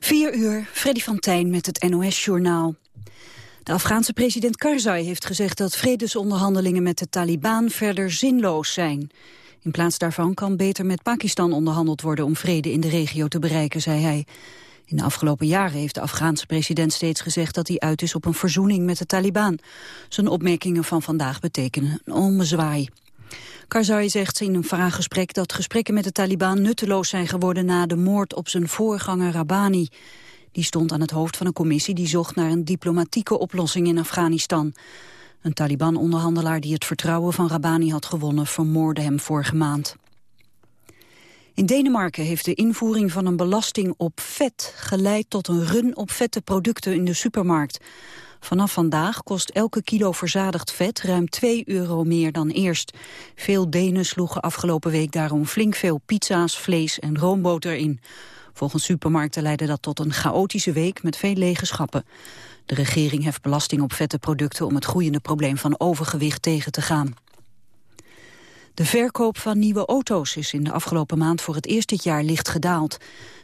4 uur, Freddy van Tijn met het NOS-journaal. De Afghaanse president Karzai heeft gezegd dat vredesonderhandelingen met de Taliban verder zinloos zijn. In plaats daarvan kan beter met Pakistan onderhandeld worden om vrede in de regio te bereiken, zei hij. In de afgelopen jaren heeft de Afghaanse president steeds gezegd dat hij uit is op een verzoening met de Taliban. Zijn opmerkingen van vandaag betekenen een ommezwaai. Karzai zegt in een vraaggesprek dat gesprekken met de Taliban nutteloos zijn geworden na de moord op zijn voorganger Rabani. Die stond aan het hoofd van een commissie die zocht naar een diplomatieke oplossing in Afghanistan. Een Taliban-onderhandelaar die het vertrouwen van Rabani had gewonnen vermoorde hem vorige maand. In Denemarken heeft de invoering van een belasting op vet geleid tot een run op vette producten in de supermarkt. Vanaf vandaag kost elke kilo verzadigd vet ruim 2 euro meer dan eerst. Veel Denen sloegen afgelopen week daarom flink veel pizza's, vlees en roomboter in. Volgens supermarkten leidde dat tot een chaotische week met veel lege schappen. De regering heft belasting op vette producten om het groeiende probleem van overgewicht tegen te gaan. De verkoop van nieuwe auto's is in de afgelopen maand voor het eerst dit jaar licht gedaald.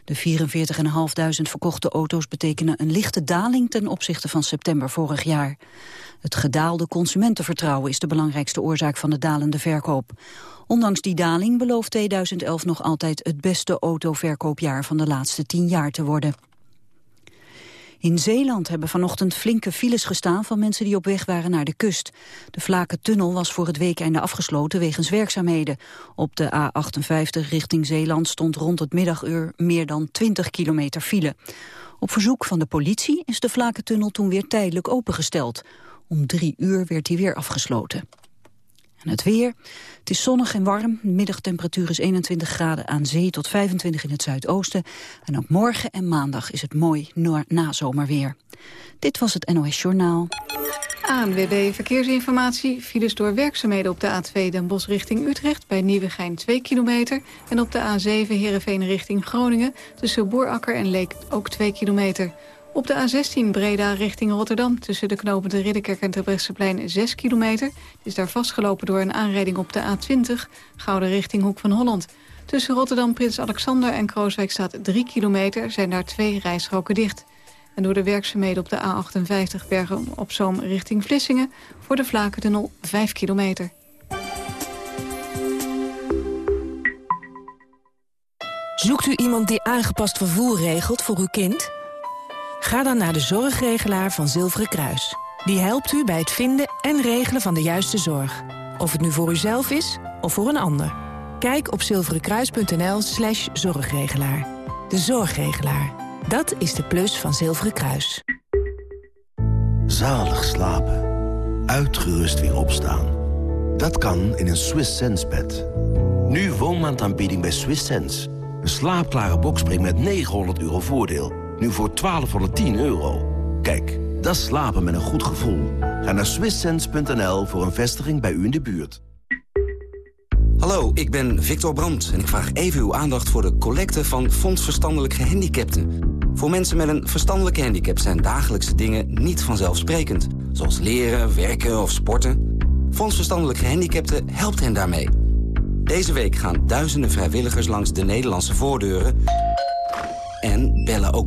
De 44.500 verkochte auto's betekenen een lichte daling ten opzichte van september vorig jaar. Het gedaalde consumentenvertrouwen is de belangrijkste oorzaak van de dalende verkoop. Ondanks die daling belooft 2011 nog altijd het beste autoverkoopjaar van de laatste tien jaar te worden. In Zeeland hebben vanochtend flinke files gestaan van mensen die op weg waren naar de kust. De Vlaken-tunnel was voor het weekeinde afgesloten wegens werkzaamheden. Op de A58 richting Zeeland stond rond het middaguur meer dan 20 kilometer file. Op verzoek van de politie is de Vlaken-tunnel toen weer tijdelijk opengesteld. Om drie uur werd hij weer afgesloten. Het weer. Het is zonnig en warm. Middagtemperatuur is 21 graden aan zee tot 25 in het zuidoosten. En ook morgen en maandag is het mooi nazomerweer. Dit was het NOS Journaal. ANWB Verkeersinformatie. Files door werkzaamheden op de A2 Den Bosch richting Utrecht... bij Nieuwegein 2 kilometer. En op de A7 Heerenveen richting Groningen... tussen Boerakker en Leek ook 2 kilometer. Op de A16 Breda richting Rotterdam tussen de knopen de Ridderkerk en Terbrechtseplein 6 kilometer. is daar vastgelopen door een aanrijding op de A20, Gouden richting Hoek van Holland. Tussen Rotterdam, Prins Alexander en Krooswijk staat 3 kilometer, zijn daar twee rijstroken dicht. En door de werkzaamheden op de A58 Bergen op Zoom richting Vlissingen... voor de Vlakentunnel 5 kilometer. Zoekt u iemand die aangepast vervoer regelt voor uw kind... Ga dan naar de zorgregelaar van Zilveren Kruis. Die helpt u bij het vinden en regelen van de juiste zorg. Of het nu voor uzelf is of voor een ander. Kijk op zilverenkruis.nl slash zorgregelaar. De zorgregelaar. Dat is de plus van Zilveren Kruis. Zalig slapen. Uitgerust weer opstaan. Dat kan in een Swiss Sense bed. Nu woonmaandaanbieding bij Swiss Sense. Een slaapklare bokspring met 900 euro voordeel nu voor 1210 euro. Kijk, dat slapen met een goed gevoel. Ga naar swisssense.nl voor een vestiging bij u in de buurt. Hallo, ik ben Victor Brandt en ik vraag even uw aandacht voor de collecte van Fonds Verstandelijk Gehandicapten. Voor mensen met een verstandelijke handicap zijn dagelijkse dingen niet vanzelfsprekend. Zoals leren, werken of sporten. Fonds Verstandelijk Gehandicapten helpt hen daarmee. Deze week gaan duizenden vrijwilligers langs de Nederlandse voordeuren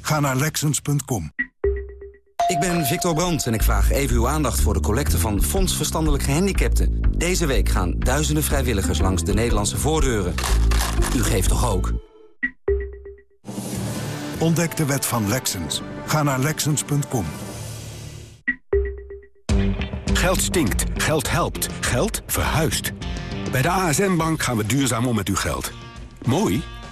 Ga naar Lexens.com. Ik ben Victor Brandt en ik vraag even uw aandacht voor de collecte van Fonds Verstandelijk Gehandicapten. Deze week gaan duizenden vrijwilligers langs de Nederlandse voordeuren. U geeft toch ook? Ontdek de wet van Lexens. Ga naar Lexens.com. Geld stinkt, geld helpt, geld verhuist. Bij de ASN Bank gaan we duurzaam om met uw geld. Mooi?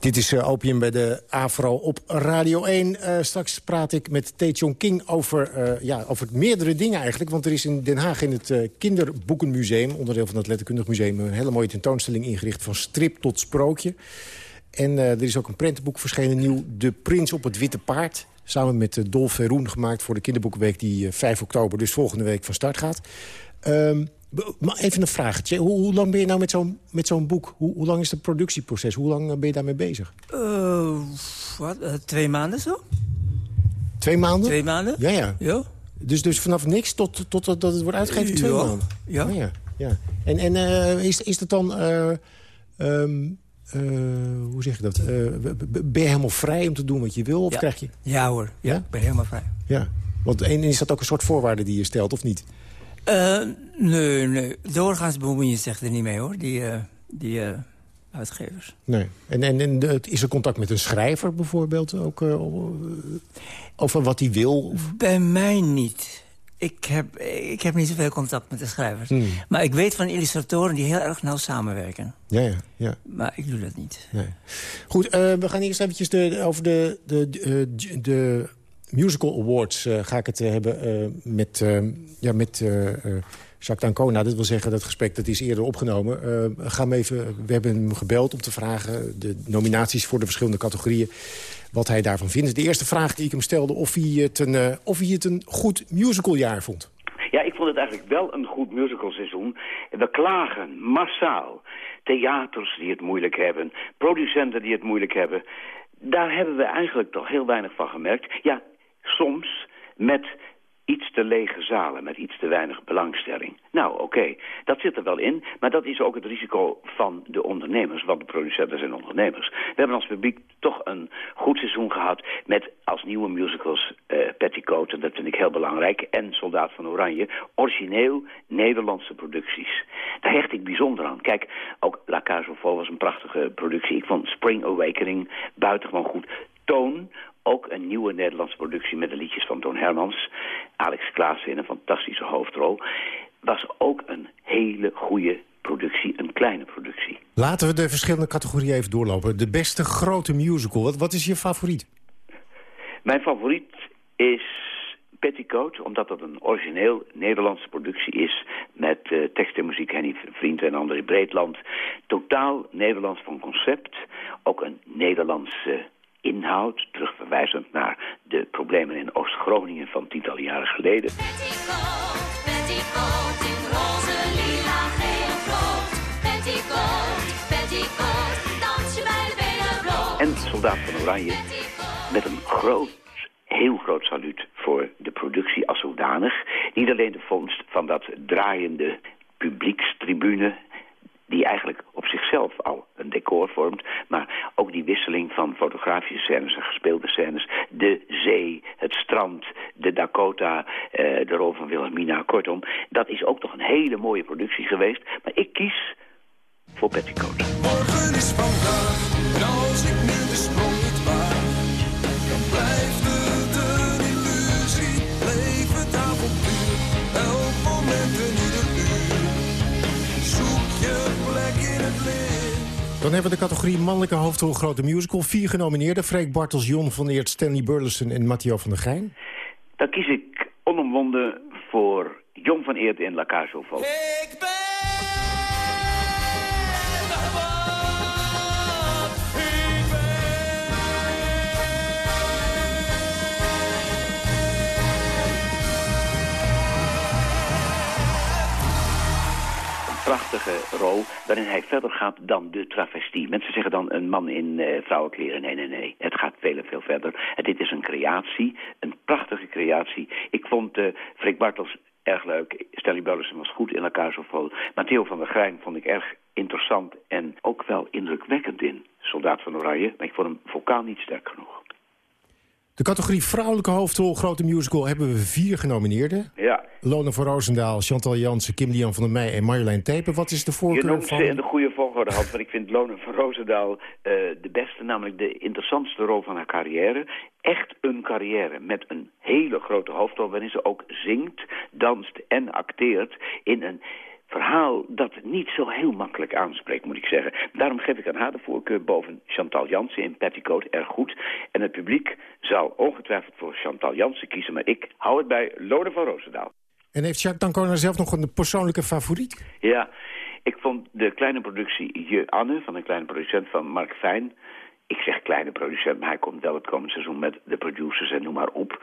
Dit is uh, Opium bij de AVRO op Radio 1. Uh, straks praat ik met Tae King over, uh, ja, over meerdere dingen eigenlijk. Want er is in Den Haag in het Kinderboekenmuseum... onderdeel van het Letterkundig Museum... een hele mooie tentoonstelling ingericht van strip tot sprookje. En er is ook een prentenboek verschenen nieuw. De Prins op het Witte Paard. Samen met Dolf Verroen gemaakt voor de Kinderboekenweek... die 5 oktober, dus volgende week, van start gaat. Um, maar even een vraagje. Hoe, hoe, lang ben je nou met zo'n zo'n boek? Hoe, hoe, lang is het productieproces? Hoe lang ben je daarmee bezig? Uh, wat, uh, twee maanden zo. Twee maanden? Twee maanden. Ja, ja. ja. Dus, dus vanaf niks tot, tot, tot dat het wordt uitgegeven twee ja. maanden? Ja. Oh, ja, ja. En, en uh, is, is dat dan... Um, hoe zeg je dat? ben je helemaal vrij om te doen wat je wil? Of ja. krijg je... Ja hoor, ja, ik ben helemaal vrij. Ja, want en is dat ook een soort voorwaarde die je stelt, of niet? Uh, nee, nee. Doorgaans bemoei je zich er niet mee, hoor. Die, uh, die uh, uitgevers. Nee. En, en, en is er contact met een schrijver bijvoorbeeld? Ook over wat hij wil? Of? Bij mij niet. Ik heb, ik heb niet zoveel contact met de schrijvers. Hmm. Maar ik weet van illustratoren die heel erg nauw samenwerken. Ja, ja. ja. Maar ik doe dat niet. Nee. Goed, we gaan eerst eventjes de, over de... de, de, de Musical Awards uh, ga ik het uh, hebben uh, met, ja, met Jacques D'Ancona. Dat wil zeggen, dat gesprek dat is eerder opgenomen. ga hem even, we hebben hem gebeld om te vragen... de nominaties voor de verschillende categorieën... wat hij daarvan vindt. De eerste vraag die ik hem stelde, of hij het een, of hij het een goed musicaljaar vond. Ja, ik vond het eigenlijk wel een goed musicalseizoen. We klagen massaal. Theaters die het moeilijk hebben, producenten die het moeilijk hebben... Daar hebben we eigenlijk toch heel weinig van gemerkt. Ja, soms met iets te lege zalen, met iets te weinig belangstelling. Nou, oké, dat zit er wel in, maar dat is ook het risico van de ondernemers, want de producenten zijn ondernemers. We hebben als publiek toch een goed seizoen gehad met als nieuwe musicals uh, Petticoat, en dat vind ik heel belangrijk, en Soldaat van Oranje, origineel Nederlandse producties. Daar hecht ik bijzonder aan. Kijk, ook La Cage aux was een prachtige productie. Ik vond Spring Awakening buitengewoon goed. Toon, ook een nieuwe Nederlandse productie met de liedjes van Toon Hermans. Alex Klaassen in een fantastische hoofdrol. Was ook een hele goede productie, een kleine productie. Laten we de verschillende categorieën even doorlopen. De beste grote musical, wat, wat is je favoriet? Mijn favoriet is Petticoat, omdat het een origineel Nederlandse productie is... met uh, tekst en muziek Henny Vriend en André Breedland. Totaal Nederlands van concept. Ook een Nederlandse inhoud, terugverwijzend naar de problemen in Oost-Groningen van tientallen jaren geleden. Petticoat, petticoat, in roze, lila, geel, rood. Petticoat, petticoat, dans je bij de benen bloot. En Soldaat van Oranje, met een groot heel groot saluut voor de productie als zodanig. Niet alleen de vondst van dat draaiende publiekstribune die eigenlijk op zichzelf al een decor vormt. Maar ook die wisseling van fotografische scènes en gespeelde scènes. De zee, het strand, de Dakota, eh, de rol van Wilhelmina. Kortom, dat is ook toch een hele mooie productie geweest. Maar ik kies voor Petticoat. Morgen is vandaag, Dan hebben we de categorie mannelijke hoofdrol grote musical. Vier genomineerden, Freek Bartels, Jon van Eert, Stanley Burleson en Matteo van der Geijn. Dan kies ik onomwonden voor Jon van Eert in La Cage prachtige rol waarin hij verder gaat dan de travestie. Mensen zeggen dan een man in uh, vrouwenkleren. Nee, nee, nee. Het gaat veel en veel verder. En dit is een creatie, een prachtige creatie. Ik vond uh, Bartels erg leuk. Stanley Burleson was goed in elkaar zo vol. Matteo van der Grijn vond ik erg interessant en ook wel indrukwekkend in Soldaat van Oranje. Maar ik vond hem vocaal niet sterk genoeg. De categorie vrouwelijke hoofdrol grote musical hebben we vier genomineerden. Ja. Lone van Roosendaal, Chantal Jansen, Kim Lian van der Meij en Marjolein Tepen. Wat is de Je voorkeur noemt van... ze in de goede volgorde, Hans, want ik vind Lone van Roosendaal eh, de beste, namelijk de interessantste rol van haar carrière. Echt een carrière met een hele grote hoofdrol waarin ze ook zingt, danst en acteert in een verhaal dat niet zo heel makkelijk aanspreekt, moet ik zeggen. Daarom geef ik aan haar de voorkeur boven Chantal Jansen in Petticoat erg goed. En het publiek zal ongetwijfeld voor Chantal Jansen kiezen, maar ik hou het bij Lone van Roosendaal. En heeft Jacques Dancona zelf nog een persoonlijke favoriet? Ja, ik vond de kleine productie Je Anne van een kleine producent van Mark Fijn. Ik zeg kleine producent, maar hij komt wel het komende seizoen met de producers en noem maar op.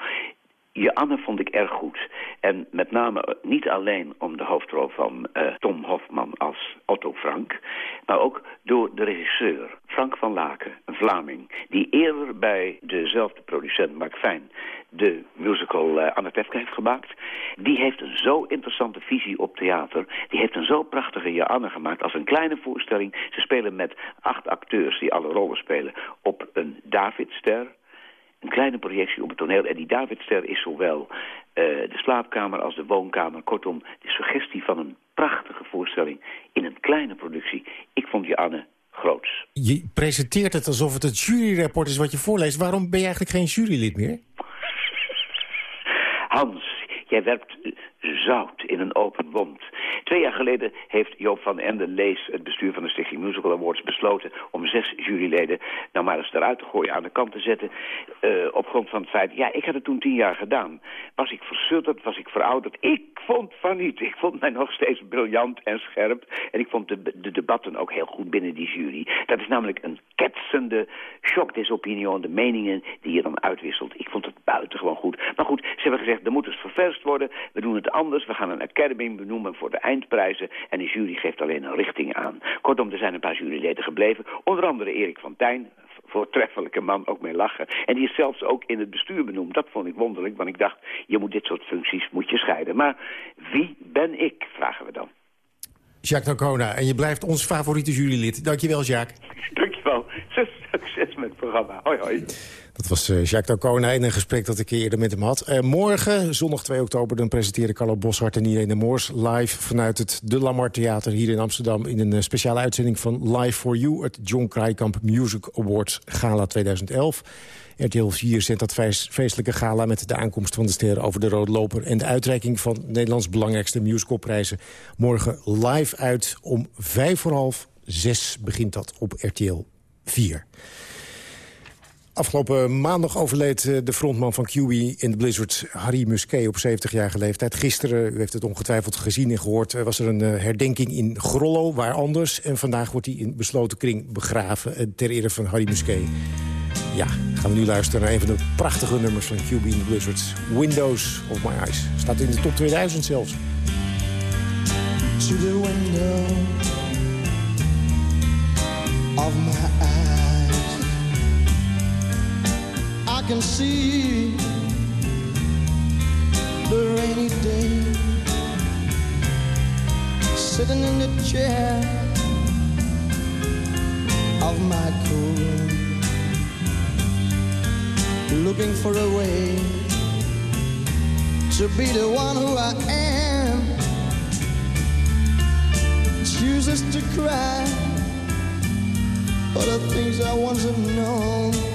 Je Anne vond ik erg goed. En met name eh, niet alleen om de hoofdrol van eh, Tom Hofman als Otto Frank... maar ook door de regisseur Frank van Laken, een Vlaming... die eerder bij dezelfde producent Mark Fijn de musical uh, Anne Tefke heeft gemaakt. Die heeft een zo interessante visie op theater. Die heeft een zo prachtige Je Anne gemaakt als een kleine voorstelling. Ze spelen met acht acteurs die alle rollen spelen op een Davidster een kleine projectie op het toneel. En die Davidster is zowel eh, de slaapkamer als de woonkamer. Kortom, de suggestie van een prachtige voorstelling in een kleine productie. Ik vond je Anne groots. Je presenteert het alsof het het juryrapport is wat je voorleest. Waarom ben je eigenlijk geen jurylid meer? Hans, jij werpt zout in een open wond. Twee jaar geleden heeft Joop van Ende Lees, het bestuur van de Stichting Musical Awards, besloten om zes juryleden nou maar eens eruit te gooien, aan de kant te zetten, eh, op grond van het feit, ja, ik had het toen tien jaar gedaan. Was ik versutterd, was ik verouderd? Ik vond van niet. Ik vond mij nog steeds briljant en scherp. En ik vond de, de debatten ook heel goed binnen die jury. Dat is namelijk een ketsende shock des opinions, de meningen die je dan uitwisselt. Ik vond het buitengewoon goed. Maar goed, ze hebben gezegd, er moet eens worden. We doen het anders. We gaan een academy benoemen voor de eindprijzen. En de jury geeft alleen een richting aan. Kortom, er zijn een paar juryleden gebleven. Onder andere Erik van Tijn, voortreffelijke man, ook mee lachen. En die is zelfs ook in het bestuur benoemd. Dat vond ik wonderlijk, want ik dacht, je moet dit soort functies moet je scheiden. Maar wie ben ik, vragen we dan. Jacques Dancona, en je blijft ons favoriete jurylid. Dankjewel, Jacques. Dankjewel. Het programma. Hoi, hoi. Dat was eh, Jacques Dancona in een gesprek dat ik eerder met hem had. Eh, morgen, zondag 2 oktober, dan presenteren Carlo Boshart en Irene Moors... live vanuit het De Lamar Theater hier in Amsterdam... in een eh, speciale uitzending van Live for You... het John Krijkamp Music Awards Gala 2011. RTL 4 zendt dat feest- feestelijke gala met de aankomst van de sterren over de rode loper... en de uitreiking van Nederlands belangrijkste musicalprijzen. Morgen live uit om vijf voor half zes begint dat op RTL 4. Afgelopen maandag overleed eh, de frontman van QB in de Blizzard... Harry Musquet op 70-jarige leeftijd. Gisteren, u heeft het ongetwijfeld gezien en gehoord... eh, was er een eh, herdenking in Grollo, waar anders. En vandaag wordt hij in besloten kring begraven... ter ere van Harry Musquet. Ja, gaan we nu luisteren naar een van de prachtige nummers van QB in the Blizzard. Windows of My Eyes. Staat in de top 2000 zelfs. to the window of my. Can see the rainy day. Sitting in the chair of my cool looking for a way to be the one who I am. Chooses to cry for the things I once have known,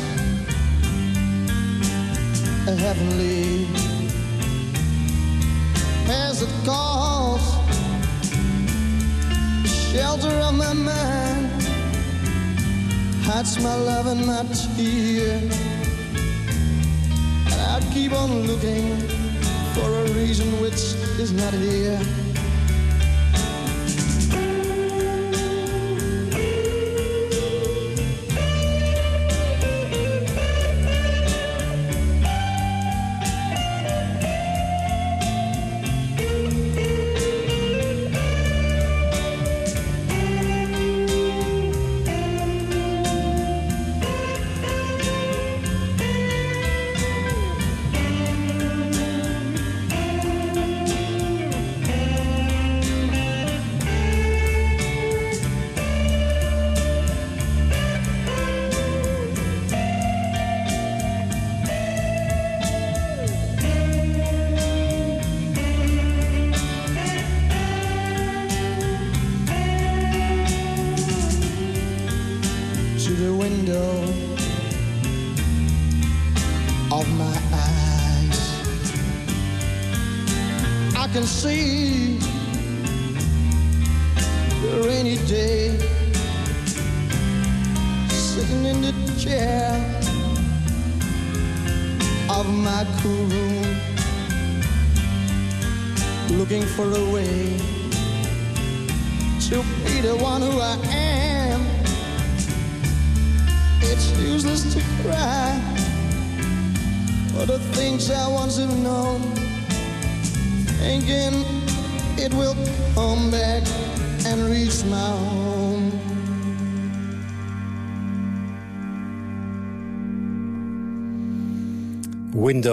heavenly. As it calls shelter of my mind. Hides my love and my tear. And I keep on looking for a reason which is not here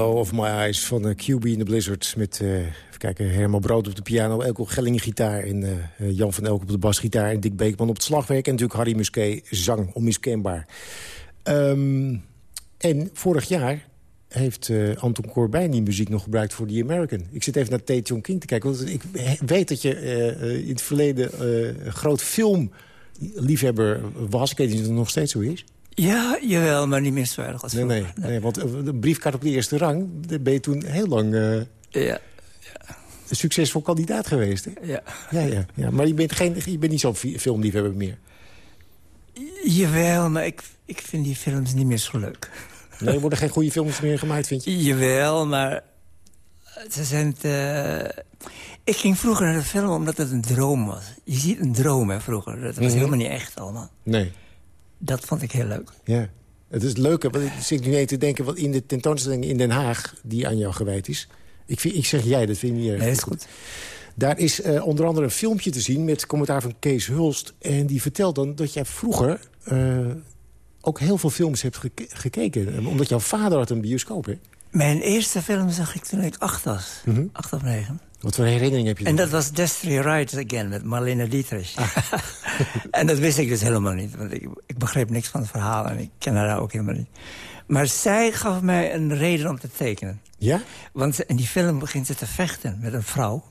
Of My Eyes van uh, QB in the Blizzard. Met, uh, even kijken, Herman Brood op de piano, Elko Gelling gitaar... en uh, Jan van Elk op de basgitaar en Dick Beekman op het slagwerk... en natuurlijk Harry Musquet, zang, onmiskenbaar. Um, en vorig jaar heeft Anton Corbijn die muziek nog gebruikt voor The American. Ik zit even naar Tate John King te kijken. Want ik weet dat je in het verleden groot filmliefhebber was. Ik weet niet of nog steeds zo is. Ja, jawel, maar niet meer zo erg als nee, nee, nee, nee, want de briefkaart op de eerste rang... daar ben je toen heel lang ja, ja. een succesvol kandidaat geweest. Hè? Ja. Ja, ja, ja. Maar je bent, geen, je bent niet zo'n filmliefhebber meer. Jawel, maar ik, ik vind die films niet meer zo leuk. Nee, er worden geen goede films meer gemaakt, vind je? Jawel, maar ze zijn te... Ik ging vroeger naar de film omdat het een droom was. Je ziet een droom, hè, vroeger. Dat was mm -hmm. helemaal niet echt allemaal. Nee. Dat vond ik heel leuk. Ja. Het is leuk, want ik zit nu even te denken... wat in de tentoonstelling in Den Haag, die aan jou gewijd is... Ik, vind, ik zeg jij, dat vind ik niet erg Nee, is goed. Daar is uh, onder andere een filmpje te zien met commentaar van Kees Hulst. En die vertelt dan dat jij vroeger... Uh, ook heel veel films hebt geke gekeken. Omdat jouw vader had een bioscoop, hè? Mijn eerste film zag ik toen ik acht was. Mm -hmm. Acht of negen. Wat voor herinnering heb je En dat was Destiny Rides Again met Marlene Dietrich. Ah. en dat wist ik dus helemaal niet. Want ik, ik begreep niks van het verhaal en ik ken haar ook helemaal niet. Maar zij gaf mij een reden om te tekenen. Ja? Want in die film begint ze te vechten met een vrouw.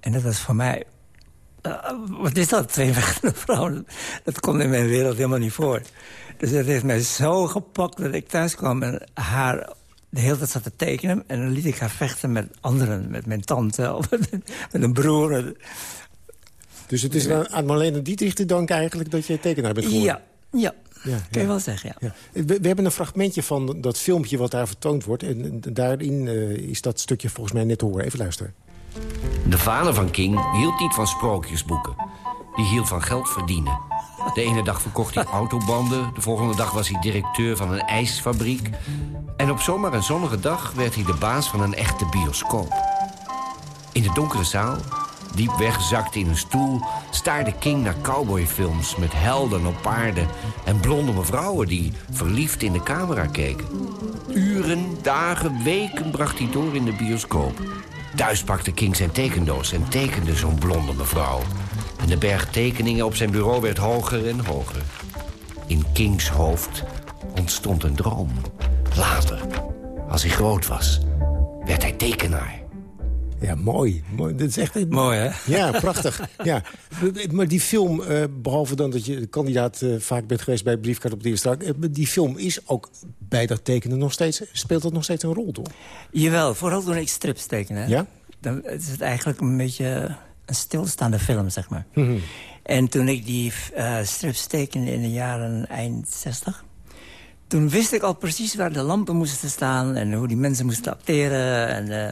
En dat was voor mij... Uh, wat is dat, twee vechtende vrouwen? Dat komt in mijn wereld helemaal niet voor. Dus dat heeft mij zo gepakt dat ik thuis kwam en haar de hele tijd zat te tekenen. En dan liet ik haar vechten met anderen, met mijn tante of met, met een broer. Dus het is ja. aan Marlene Dietrich te danken eigenlijk dat je tekenaar bent geworden? Ja, ja. Ja, Kun je ja. wel zeggen, ja. ja. We, we, hebben een fragmentje van dat filmpje wat daar vertoond wordt. En daarin uh, is dat stukje volgens mij net te horen. Even luisteren. De vader van King hield niet van sprookjesboeken. Die hield van geld verdienen. De ene dag verkocht hij autobanden. De volgende dag was hij directeur van een ijsfabriek. En op zomaar een zonnige dag werd hij de baas van een echte bioscoop. In de donkere zaal, diep weggezakt in een stoel... staarde King naar cowboyfilms met helden op paarden... en blonde mevrouwen die verliefd in de camera keken. Uren, dagen, weken bracht hij door in de bioscoop. Thuis pakte King zijn tekendoos en tekende zo'n blonde mevrouw... En de berg tekeningen op zijn bureau werd hoger en hoger. In Kings hoofd ontstond een droom. Later, als hij groot was, werd hij tekenaar. Ja, mooi. mooi. Dat is echt een... Mooi, hè? Ja, prachtig. ja. Maar die film, uh, behalve dan dat je kandidaat uh, vaak bent geweest... bij Briefkaart op de Eerste uh, die film is ook bij dat tekenen nog steeds... speelt dat nog steeds een rol, toch? Jawel, vooral toen ik strips teken, hè? Ja? Dan is het eigenlijk een beetje een stilstaande film, zeg maar. Mhm. Mm -hmm. En toen ik die uh, strips tekende in de jaren eind 60... toen wist ik al precies waar de lampen moesten staan... en hoe die mensen moesten acteren. En uh,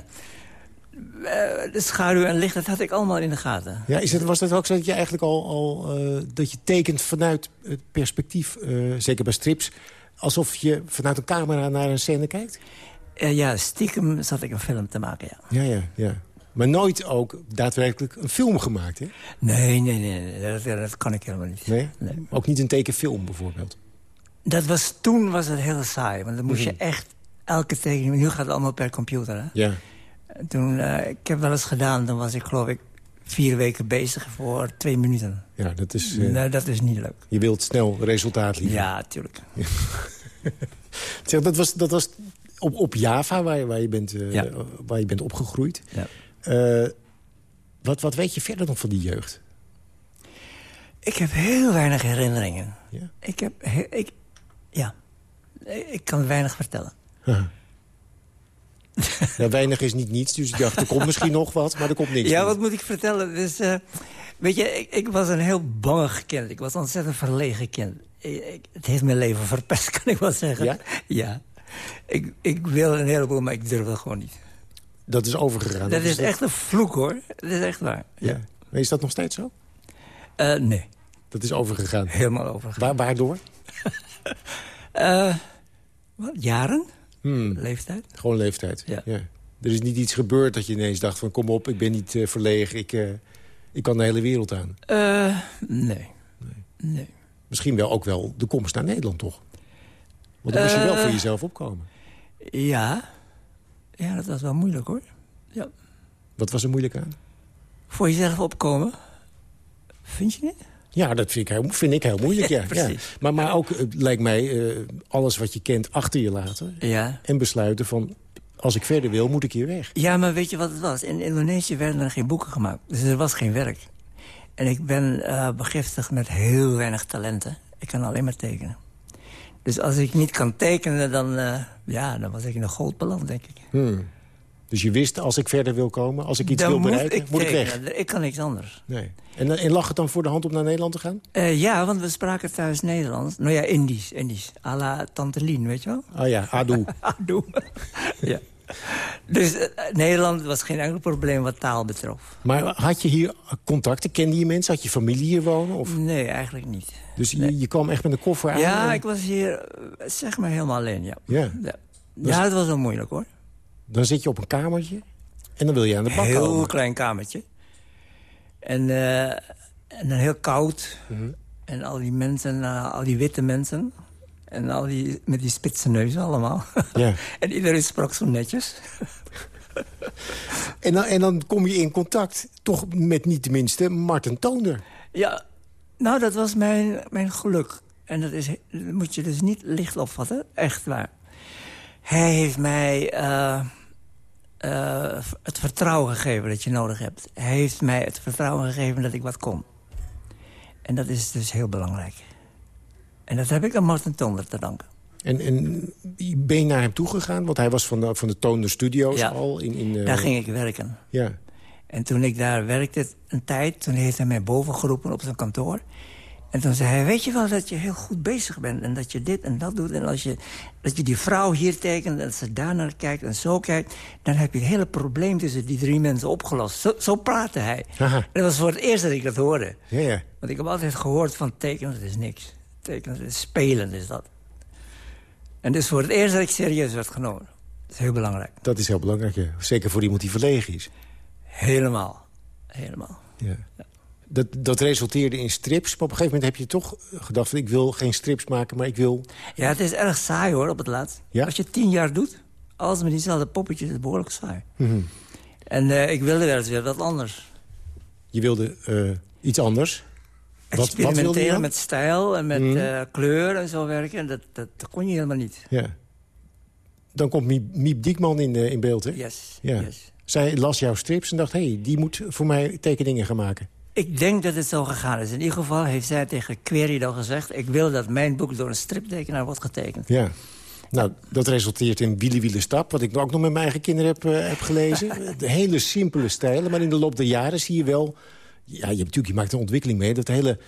de schaduw en licht, dat had ik allemaal in de gaten. Ja, is het, was dat ook zo dat je eigenlijk al, al uh, dat je tekent vanuit het perspectief... zeker bij strips, alsof je vanuit een camera naar een scène kijkt? ja, stiekem zat ik een film te maken, ja. Ja, ja, ja. Maar nooit ook daadwerkelijk een film gemaakt, hè? Nee, nee, nee. Dat, dat, kan ik helemaal niet. Nee? nee? Ook niet een tekenfilm, bijvoorbeeld? Dat was, toen was het heel saai. Want dan moest Mhm. mm -hmm. je echt elke tekening... Nu gaat het allemaal per computer, hè? Ja. Toen, uh, ik heb wel eens gedaan, dan was ik geloof ik vier weken bezig voor twee minuten. Ja, dat is... Uh, nee, dat is niet leuk. Je wilt snel resultaat liever. Ja, tuurlijk. zeg, dat was, dat was op, op Java, waar, waar, je bent, uh, ja. waar je bent opgegroeid. Ja. Uh, wat, wat weet je verder nog van die jeugd? Ik heb heel weinig herinneringen. Ja? Ik heb... Ik, ja. Ik kan weinig vertellen. -huh. Ja, weinig is niet niets, dus ik dacht, er komt misschien nog wat, maar er komt niks. Ja, wat moet ik vertellen? Dus, eh, weet je, ik, ik was een heel bangig kind. Ik was een ontzettend verlegen kind. Ik- ik- het heeft mijn leven verpest, kan ik wel zeggen. Ja? Ja. Ik, ik wil een heleboel, maar ik durf het gewoon niet. Dat is overgegaan. dat is echt een vloek, hoor. Dat is echt waar. Ja. Maar is dat nog steeds zo? Eh, nee. Dat is overgegaan. Helemaal overgegaan. Waar, waardoor? Eh, wat, jaren? Hmm. Leeftijd? Gewoon leeftijd. Ja. Er is niet iets gebeurd dat je ineens dacht van... kom op, ik ben niet eh, verlegen, ik, ik kan de hele wereld aan. Eh, nee. Nee. Misschien wel ook wel de komst naar Nederland, toch? Want dan moest je wel voor jezelf opkomen. Ja. Ja, dat was wel moeilijk, hoor. Ja. Wat was er moeilijk aan? Voor jezelf opkomen? Vind je niet? Ja, dat vind ik heel, vind ik heel moeilijk, ja. Maar, maar ook, het lijkt mij, eh, alles wat je kent achter je laten. Ja. En besluiten van, als ik verder wil, moet ik hier weg. Ja, maar weet je wat het was? In Indonesië werden er geen boeken gemaakt. Dus er was geen werk. En ik ben eh begiftigd met heel weinig talenten. Ik kan alleen maar tekenen. Dus als ik niet kan tekenen, dan, eh, ja, dan was ik in de goot beland, denk ik. Hmm. Dus je wist, als ik verder wil komen, als ik iets dan wil moet bereiken, ik moet ik weg. Ik kan niks anders. Nee. En, en lag het dan voor de hand om naar Nederland te gaan? Eh, ja, want we spraken thuis Nederlands. Nou ja, Indisch. Indisch. à la Tante Lien, weet je wel? Ah ja, Adu. Adu. ja. Dus eh, Nederland was geen enkel probleem wat taal betrof. Maar had je hier contacten? Kende je mensen? Had je familie hier wonen? Of? Nee, eigenlijk niet. Dus je, je kwam echt met een koffer aan? Ja, en- ik was hier, eh, zeg maar, helemaal alleen, ja. Ja. Ja, was wel moeilijk, hoor. Dan zit je op een kamertje en dan wil je aan de bak Heel komen. klein kamertje. En, eh, en dan heel koud. Mhm. En al die mensen, eh, al die witte mensen. En al die, met die spitse neuzen allemaal. Ja. en iedereen sprak zo netjes. En dan, en dan kom je in contact, toch met niet tenminste, Martin Toonder. Ja, nou, dat was mijn, mijn geluk. En dat, is, dat moet je dus niet licht opvatten. Echt waar. Hij heeft mij eh, eh, het vertrouwen gegeven dat je nodig hebt. Hij heeft mij het vertrouwen gegeven dat ik wat kon. En dat is dus heel belangrijk. En dat heb ik aan Martin Tonder te danken. En, en ben je naar hem toegegaan? Want hij was van de, van de Studios Ja. al. In, in, eh, Daar ging ik werken. Ja. En toen ik daar werkte een tijd, toen heeft hij mij boven geroepen op zijn kantoor. En toen zei hij, weet je wel dat je heel goed bezig bent... en dat je dit en dat doet. En als je, dat je die vrouw hier tekent en dat ze daar naar kijkt en zo kijkt... dan heb je het hele probleem tussen die drie mensen opgelost. Zo, zo praatte hij. Aha. En dat was voor het eerst dat ik dat hoorde. Ja, ja. Want ik heb altijd gehoord van tekenen, dat is niks. Tekenen, is spelen, is dat. En dus voor het eerst dat ik serieus werd genomen. Dat is heel belangrijk. Dat is heel belangrijk, ja. Zeker voor iemand die verlegen is. Helemaal. Helemaal. Ja. Dat, dat resulteerde in strips. Maar op een gegeven moment heb je toch gedacht... Van, ik wil geen strips maken, maar ik wil... Ja, het is erg saai hoor, op het laatst. Ja? Als je tien jaar doet, alles met diezelfde poppetjes, is het behoorlijk saai. Mhm. En eh, ik wilde wel eens weer wat anders. Je wilde eh, iets anders. Wat Experimenteren met stijl en met Mhm. eh, kleur en zo werken. Dat, dat, dat kon je helemaal niet. Ja. Dan komt Miep, Miep Diekman in, eh, in beeld, hè? Yes, Ja. yes. Zij las jouw strips en dacht... hé, hey, die moet voor mij tekeningen gaan maken. Ik denk dat het zo gegaan is. In ieder geval heeft zij tegen Querido gezegd... ik wil dat mijn boek door een striptekenaar wordt getekend. Ja. Nou, dat resulteert in Wiele Wiele Stap... wat ik ook nog met mijn eigen kinderen heb, eh, heb gelezen. De hele simpele stijlen, maar in de loop der jaren zie je wel... Ja, je, hebt natuurlijk, je maakt een ontwikkeling mee. Dat hele,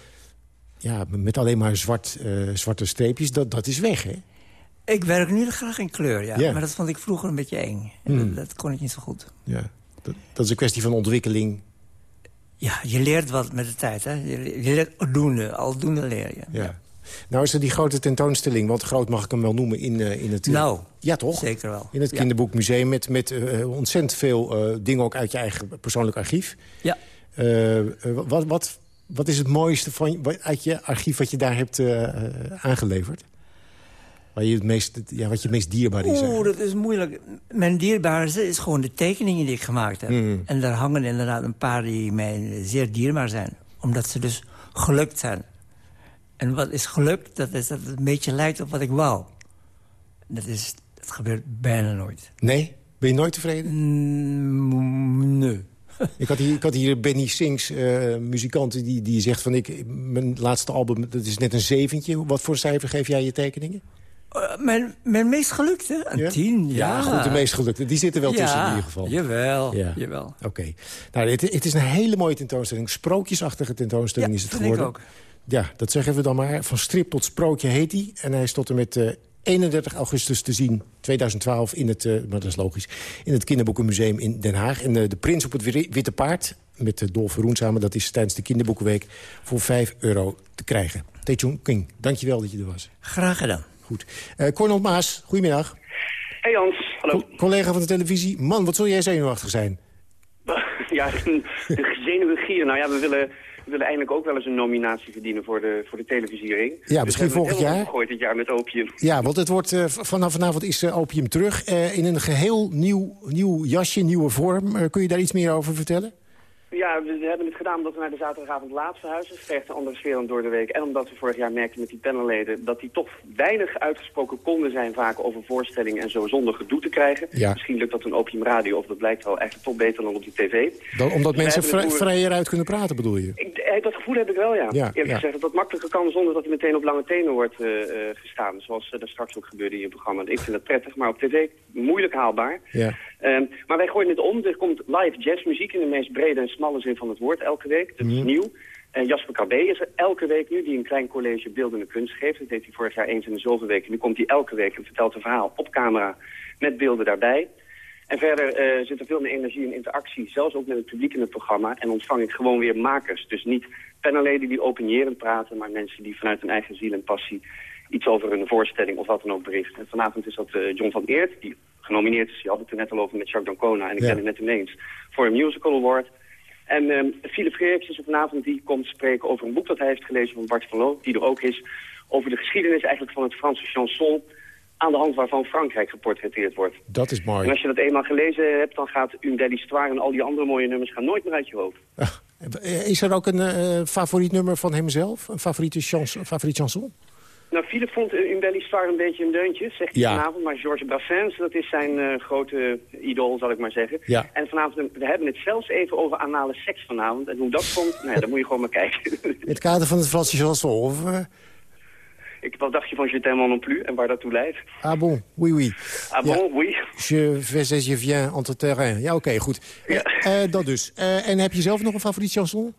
ja, met alleen maar zwart, eh, zwarte streepjes, dat, dat is weg, hè? Ik werk nu graag in kleur, ja. Ja. Maar dat vond ik vroeger een beetje eng. En Hmm. dat, dat kon ik niet zo goed. Ja. Dat, dat is een kwestie van ontwikkeling. Ja, je leert wat met de tijd, hè. Je, je leert aldoende, aldoende leer je. Ja. Nou is er die grote tentoonstelling, want groot mag ik hem wel noemen... in, eh, in het, eh, Nou, ja, toch? zeker wel. In het Ja. Kinderboekmuseum met, met eh, ontzettend veel dingen ook uit je eigen persoonlijk archief. Ja. Wat, wat, wat is het mooiste van, uit je archief wat je daar hebt aangeleverd? Waar je het meest, ja, wat je het meest dierbaar is? Oeh, eigenlijk? dat is moeilijk. Mijn dierbaarste is gewoon de tekeningen die ik gemaakt heb. Mhm. En daar hangen inderdaad een paar die mij zeer dierbaar zijn. Omdat ze dus gelukt zijn. En wat is gelukt? Dat is dat het een beetje lijkt op wat ik wou. Dat, is, dat gebeurt bijna nooit. Nee? Ben je nooit tevreden? Mm, nee. ik, had hier, ik had hier Benny Sings, eh, muzikant, die, die zegt van... Ik, mijn laatste album, dat is net een zeventje. Wat voor cijfer geef jij je tekeningen? Eh, mijn, mijn meest gelukte? Een tien, ja. Ja, goed, de meest gelukte. Die zitten wel tussen Ja, in ieder geval. jawel, Ja. jawel. Oké. Nou, het, het is een hele mooie tentoonstelling. Sprookjesachtige tentoonstelling Ja, is het ik geworden. Ja, dat zeggen we dan maar. Van strip tot sprookje heet hij. En hij is tot en met eh, 31 augustus te zien, 2012, in het, eh, maar dat is logisch, in het Kinderboekenmuseum in Den Haag. En eh, De Prins op het Wi- Witte Paard, met uh, Dolf Verroen samen, dat is tijdens de Kinderboekenweek voor 5 euro te krijgen. Taechung King, dankjewel dat je er was. Graag gedaan. Goed. Eh Cornel Maas, goedemiddag. Hey Hans, hallo. Co- collega van de televisie. Man, wat zul jij zenuwachtig zijn? Ja, een, een zenuwige gier. Nou ja, we willen, we willen eindelijk ook wel eens een nominatie verdienen voor de, voor de televisiering. Ja, misschien we hebben volgend jaar. gegooid dit jaar met opium. Ja, want het wordt, eh, vanaf vanavond is eh, Opium terug. in een geheel nieuw, nieuw jasje, nieuwe vorm. Kun je daar iets meer over vertellen? Ja, we hebben het gedaan omdat we naar de zaterdagavond laat verhuizen. Het vergt een andere sfeer dan door de week. En omdat we vorig jaar merkten met die panelleden... dat die toch weinig uitgesproken konden zijn vaak over voorstellingen... en zo zonder gedoe te krijgen. Ja. Misschien lukt dat een opium radio of dat blijkt wel eigenlijk toch beter dan op die tv. Dan, omdat Dus mensen vri- vrijer uit kunnen praten, bedoel je? Ik, eh, dat gevoel heb ik wel, ja. Ja, Eerlijk ja. gezegd, dat dat makkelijker kan zonder dat hij meteen op lange tenen wordt eh, eh, gestaan. Zoals uh, daar straks ook gebeurde in je programma. Ik vind dat prettig, maar op tv moeilijk haalbaar. Ja. Ehm, maar wij gooien het om. Er komt live jazzmuziek in de meest brede en smalle zin van het woord elke week. Dat is Mhm. nieuw. En Jasper Cabé is er elke week nu, die een klein college beeldende kunst geeft. Dat deed hij vorig jaar eens in de zoveel weken. Nu komt hij elke week en vertelt een verhaal op camera met beelden daarbij. En verder eh, zit er veel meer energie en interactie, zelfs ook met het publiek in het programma. En ontvang ik gewoon weer makers. Dus niet panelleden die opinierend praten, maar mensen die vanuit hun eigen ziel en passie iets over hun voorstelling of wat dan ook berichten. En vanavond is dat eh, John van Eert, die genomineerd is. Je had het er net al over met Jacques Dancona en ik Ja. ben het met hem eens. Voor een musical award. En ehm Philip Freeriks is vanavond die komt spreken over een boek dat hij heeft gelezen van Bart van Loo, die er ook is, over de geschiedenis eigenlijk van het Franse chanson, aan de hand waarvan Frankrijk geportretteerd wordt. Dat is En mooi. als je dat eenmaal gelezen hebt, dan gaat Une belle histoire en al die andere mooie nummers gaan nooit meer uit je hoofd. Eh, Is er ook een eh, favoriet nummer van hemzelf? Een favoriete chanson? Favoriet chanson? Nou, Philip vond Une belle histoire een beetje een deuntje, zegt hij Ja. vanavond. Maar Georges Brassens, dat is zijn eh, grote idool, zal ik maar zeggen. Ja. En vanavond, we hebben het zelfs even over anale seks vanavond. En hoe dat komt, nou ja, dan moet je gewoon maar kijken. In het kader van het Franse chanson? Of, ik, wat dacht je van Je t'aime non plus en waar dat toe leidt? ah bon, oui, oui. Ah Ja. bon, oui. Je vais et je viens entre terrain. Ja, oké, goed. Eh, eh, dat dus. En heb je zelf nog een favoriet chanson?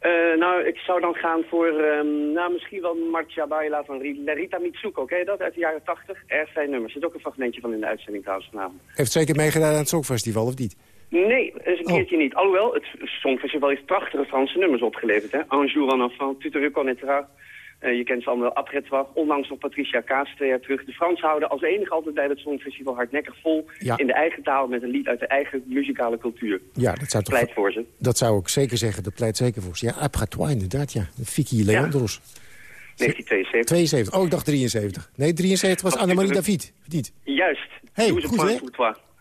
Eh, nou, ik zou dan gaan voor, ehm, nou, misschien wel Marcia Baila van Ri- Rita Mitsuko. Je dat? Uit de jaren 80. Erg fijn nummer. Er zit ook een fragmentje van in de uitzending trouwens vanavond. Heeft zeker meegedaan aan het Songfestival, of niet? Nee, eens een Oh. keertje niet. Alhoewel, het Songfestival heeft prachtige Franse nummers opgeleverd. Hè? Un jour en enfant, tu te Eh, je kent ze allemaal, toi. Onlangs nog Patricia Kaas twee jaar terug. De Fransen houden als enige altijd bij het Songfestival hardnekkig vol. Ja. In de eigen taal met een lied uit de eigen muzikale cultuur. Ja, dat zou toch... Pleit voor ze. Dat zou ik zeker zeggen. Dat pleit zeker voor ze. Ja, toi, inderdaad, ja. Vicky Leandros. 1972. 72. Oh, ik dacht 73. Nee, 73 was Annemarie? David. Niet? Juist. Hey, goed, hè?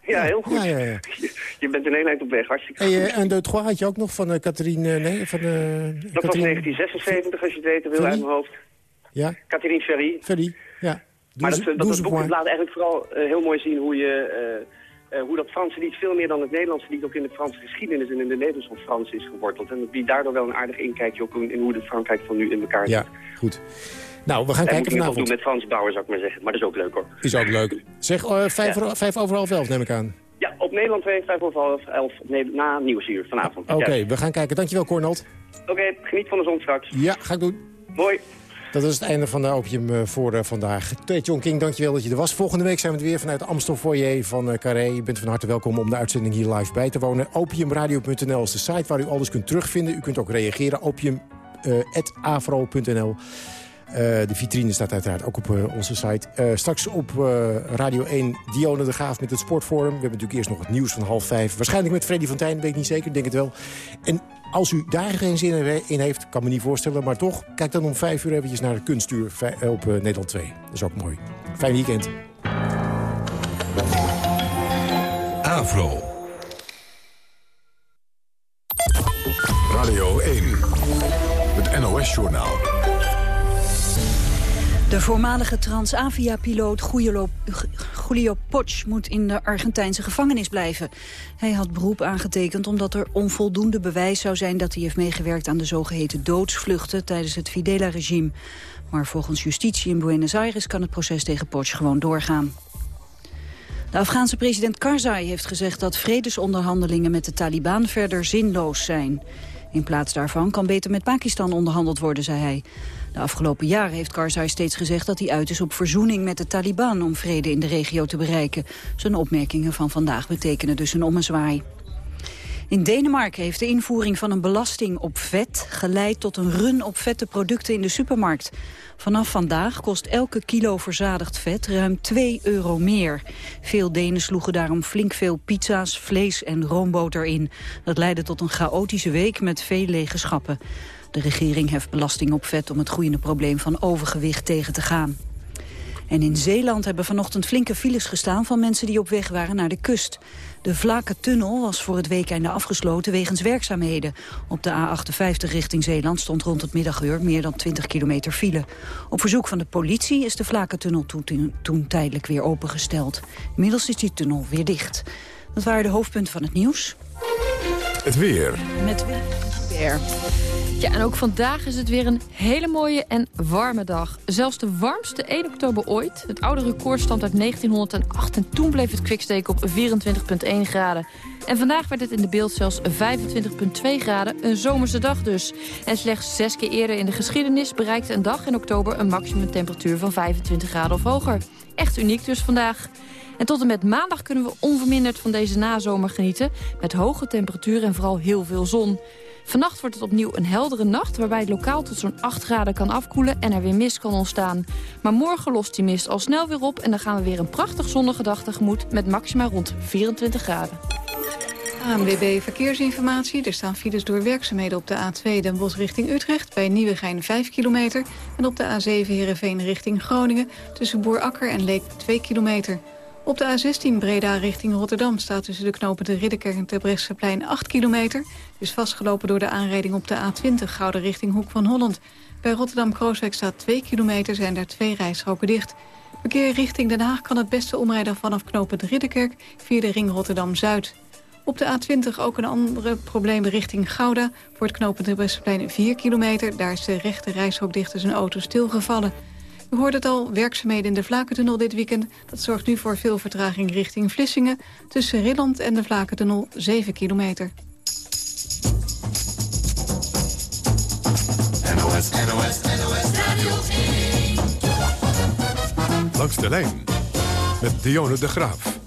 Ja, heel goed. Ja, ja, ja. Je, je bent een heel eind op weg. Hartstikke goed. en de Trois had je ook nog van eh Catherine... eh, nee, van... eh Dat was 1976, als je het weet, wil uit mijn hoofd. Ja, Catherine Ferry. Ferry. Ja. Maar dat, dat, dat boek laat eigenlijk vooral heel mooi zien hoe je... hoe dat Franse lied veel meer dan het Nederlandse lied ook in de Franse geschiedenis en in de van Frans is geworteld. En dat biedt daardoor wel een aardig inkijkje ook in, in hoe de Frankrijk van nu in elkaar zit. Ja, goed. Nou, we gaan en kijken nog doen vanavond. met Frans Bauer, zou ik maar zeggen. Maar dat is ook leuk hoor. Is ook leuk. Zeg, eh, vijf, Ja. vijf over half elf neem ik aan. Ja, op Nederland 2, 5 over half 11, nee, na Nieuwsuur vanavond. Oké, we gaan kijken. Dankjewel, Cornald. Oké, geniet van de zon straks. Ja, ga ik doen. Mooi. Dat is het einde van de Opium eh, voor eh, vandaag. Tate John King, dankjewel dat je er was. Volgende week zijn we weer vanuit de Amstel Foyer van Carré. Je bent van harte welkom om de uitzending hier live bij te wonen. Opiumradio.nl is de site waar u alles kunt terugvinden. U kunt ook reageren. Opium.afro.nl de vitrine staat uiteraard ook op eh, onze site. Eh, straks op eh, Radio 1 Dione de Graaf met het Sportforum. We hebben natuurlijk eerst nog het nieuws van half vijf. Waarschijnlijk met Freddy van Tijn, weet ik niet zeker, denk het wel. En als u daar geen zin in heeft, kan me niet voorstellen... maar toch, kijk dan om vijf uur eventjes naar de kunstuur eh, op eh, Nederland 2. Dat is ook mooi. Fijn weekend. Avro. Radio 1. Het NOS-journaal. De voormalige Transavia-piloot Julio Poch moet in de Argentijnse gevangenis blijven. Hij had beroep aangetekend omdat er onvoldoende bewijs zou zijn... dat hij heeft meegewerkt aan de zogeheten doodsvluchten tijdens het Fidela-regime. Maar volgens justitie in Buenos Aires kan het proces tegen Poch gewoon doorgaan. De Afghaanse president Karzai heeft gezegd dat vredesonderhandelingen met de Taliban verder zinloos zijn. In plaats daarvan kan beter met Pakistan onderhandeld worden, zei hij. De afgelopen jaren heeft Karzai steeds gezegd dat hij uit is op verzoening met de Taliban om vrede in de regio te bereiken. Zijn opmerkingen van vandaag betekenen dus een ommezwaai. In Denemarken heeft de invoering van een belasting op vet geleid tot een run op vette producten in de supermarkt. Vanaf vandaag kost elke kilo verzadigd vet ruim 2 euro meer. Veel Denen sloegen daarom flink veel pizza's, vlees en roomboter in. Dat leidde tot een chaotische week met veel lege schappen. De regering heft belasting op vet om het groeiende probleem van overgewicht tegen te gaan. En in Zeeland hebben vanochtend flinke files gestaan van mensen die op weg waren naar de kust. De Vlakentunnel was voor het weekende afgesloten wegens werkzaamheden. Op de A58 richting Zeeland stond rond het middaguur meer dan 20 kilometer file. Op verzoek van de politie is de Vlakentunnel toen, toen tijdelijk weer opengesteld. Inmiddels is die tunnel weer dicht. Dat waren de hoofdpunten van het nieuws. Het weer. Met weer. Ja, en ook vandaag is het weer een hele mooie en warme dag. Zelfs de warmste 1 oktober ooit. Het oude record stamt uit 1908 en toen bleef het kwiksteken op 24,1 graden. En vandaag werd het in de beeld zelfs 25,2 graden, een zomerse dag dus. En slechts zes keer eerder in de geschiedenis bereikte een dag in oktober... een maximumtemperatuur van 25 graden of hoger. Echt uniek dus vandaag. En tot en met maandag kunnen we onverminderd van deze nazomer genieten... met hoge temperaturen en vooral heel veel zon. Vannacht wordt het opnieuw een heldere nacht... waarbij het lokaal tot zo'n 8 graden kan afkoelen en er weer mist kan ontstaan. Maar morgen lost die mist al snel weer op... en dan gaan we weer een prachtig zonnige dag tegemoet... met maxima rond 24 graden. ANWB Verkeersinformatie. Er staan files door werkzaamheden op de A2 Den Bosch richting Utrecht... bij Nieuwegein 5 kilometer. En op de A7 Heerenveen richting Groningen... tussen Boerakker en Leek 2 kilometer. Op de A16 Breda richting Rotterdam staat tussen de knopen de Ridderkerk en Terbrechtseplein 8 kilometer. Is vastgelopen door de aanrijding op de A20 Gouden richting Hoek van Holland. Bij Rotterdam-Krooswijk staat 2 kilometer, zijn daar twee rijstroken dicht. Verkeer richting Den Haag kan het beste omrijden vanaf knopen de Ridderkerk via de ring Rotterdam-Zuid. Op de A20 ook een andere probleem richting Gouda. Voor het knopen Terbrechtseplein 4 kilometer. Daar is de rechte reishok dicht en zijn auto stilgevallen. U hoort het al, werkzaamheden in de Vlakentunnel dit weekend. Dat zorgt nu voor veel vertraging richting Vlissingen. Tussen Rilland en de Vlakentunnel 7 kilometer. NOS, NOS, NOS Radio Langs de lijn met Dionne de Graaf.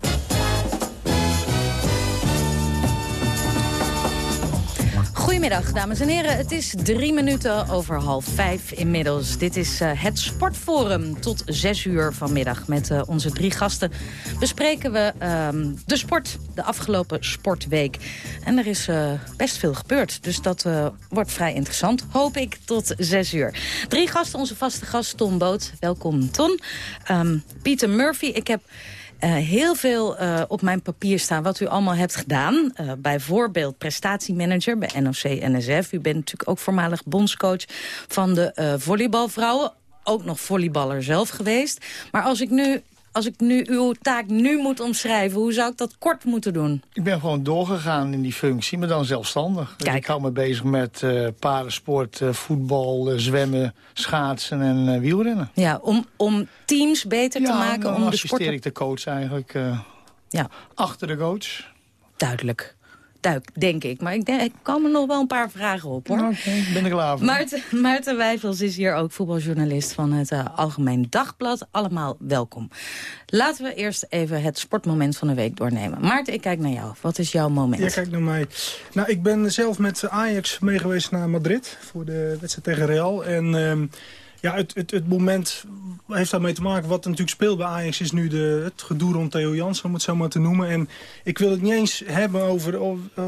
Goedemiddag, dames en heren. Het is drie minuten over half vijf inmiddels. Dit is uh, het Sportforum tot zes uur vanmiddag. Met uh, onze drie gasten bespreken we uh, de sport, de afgelopen sportweek. En er is uh, best veel gebeurd, dus dat wordt vrij interessant. Hoop ik tot zes uur. Drie gasten, onze vaste gast Ton Boot. Welkom Ton. Um, Pieter Murphy, ik heb... Uh, heel veel uh, op mijn papier staan wat u allemaal hebt gedaan. Uh, bijvoorbeeld prestatiemanager bij NOC-NSF. U bent natuurlijk ook voormalig bondscoach van de volleybalvrouwen. Ook nog volleyballer zelf geweest. Maar als ik nu als ik nu uw taak nu moet omschrijven, hoe zou ik dat kort moeten doen? Ik ben gewoon doorgegaan in die functie, maar dan zelfstandig. Kijk. Ik hou me bezig met uh, paardensport, uh, voetbal, uh, zwemmen, schaatsen en wielrennen. Ja, om, om teams beter ja, te maken. om de assisteer ik de coach eigenlijk ja. achter de coach. Duidelijk. Duik, denk ik. Maar ik, denk, ik kan er nog wel een paar vragen op, hoor. Oké, okay, ben ik klaar voor. Maarten, Maarten Wijfels is hier ook voetbaljournalist van het uh, Algemeen Dagblad. Allemaal welkom. Laten we eerst even het sportmoment van de week doornemen. Maarten, ik kijk naar jou. Wat is jouw moment? Ja, kijk naar mij. Nou, ik ben zelf met Ajax meegeweest naar Madrid voor de wedstrijd tegen Real. En... Uh, ja, het, het, het moment heeft daarmee te maken. Wat er natuurlijk speelt bij Ajax is nu de, het gedoe rond Theo Jansen, om het zo maar te noemen. En ik wil het niet eens hebben over of, uh,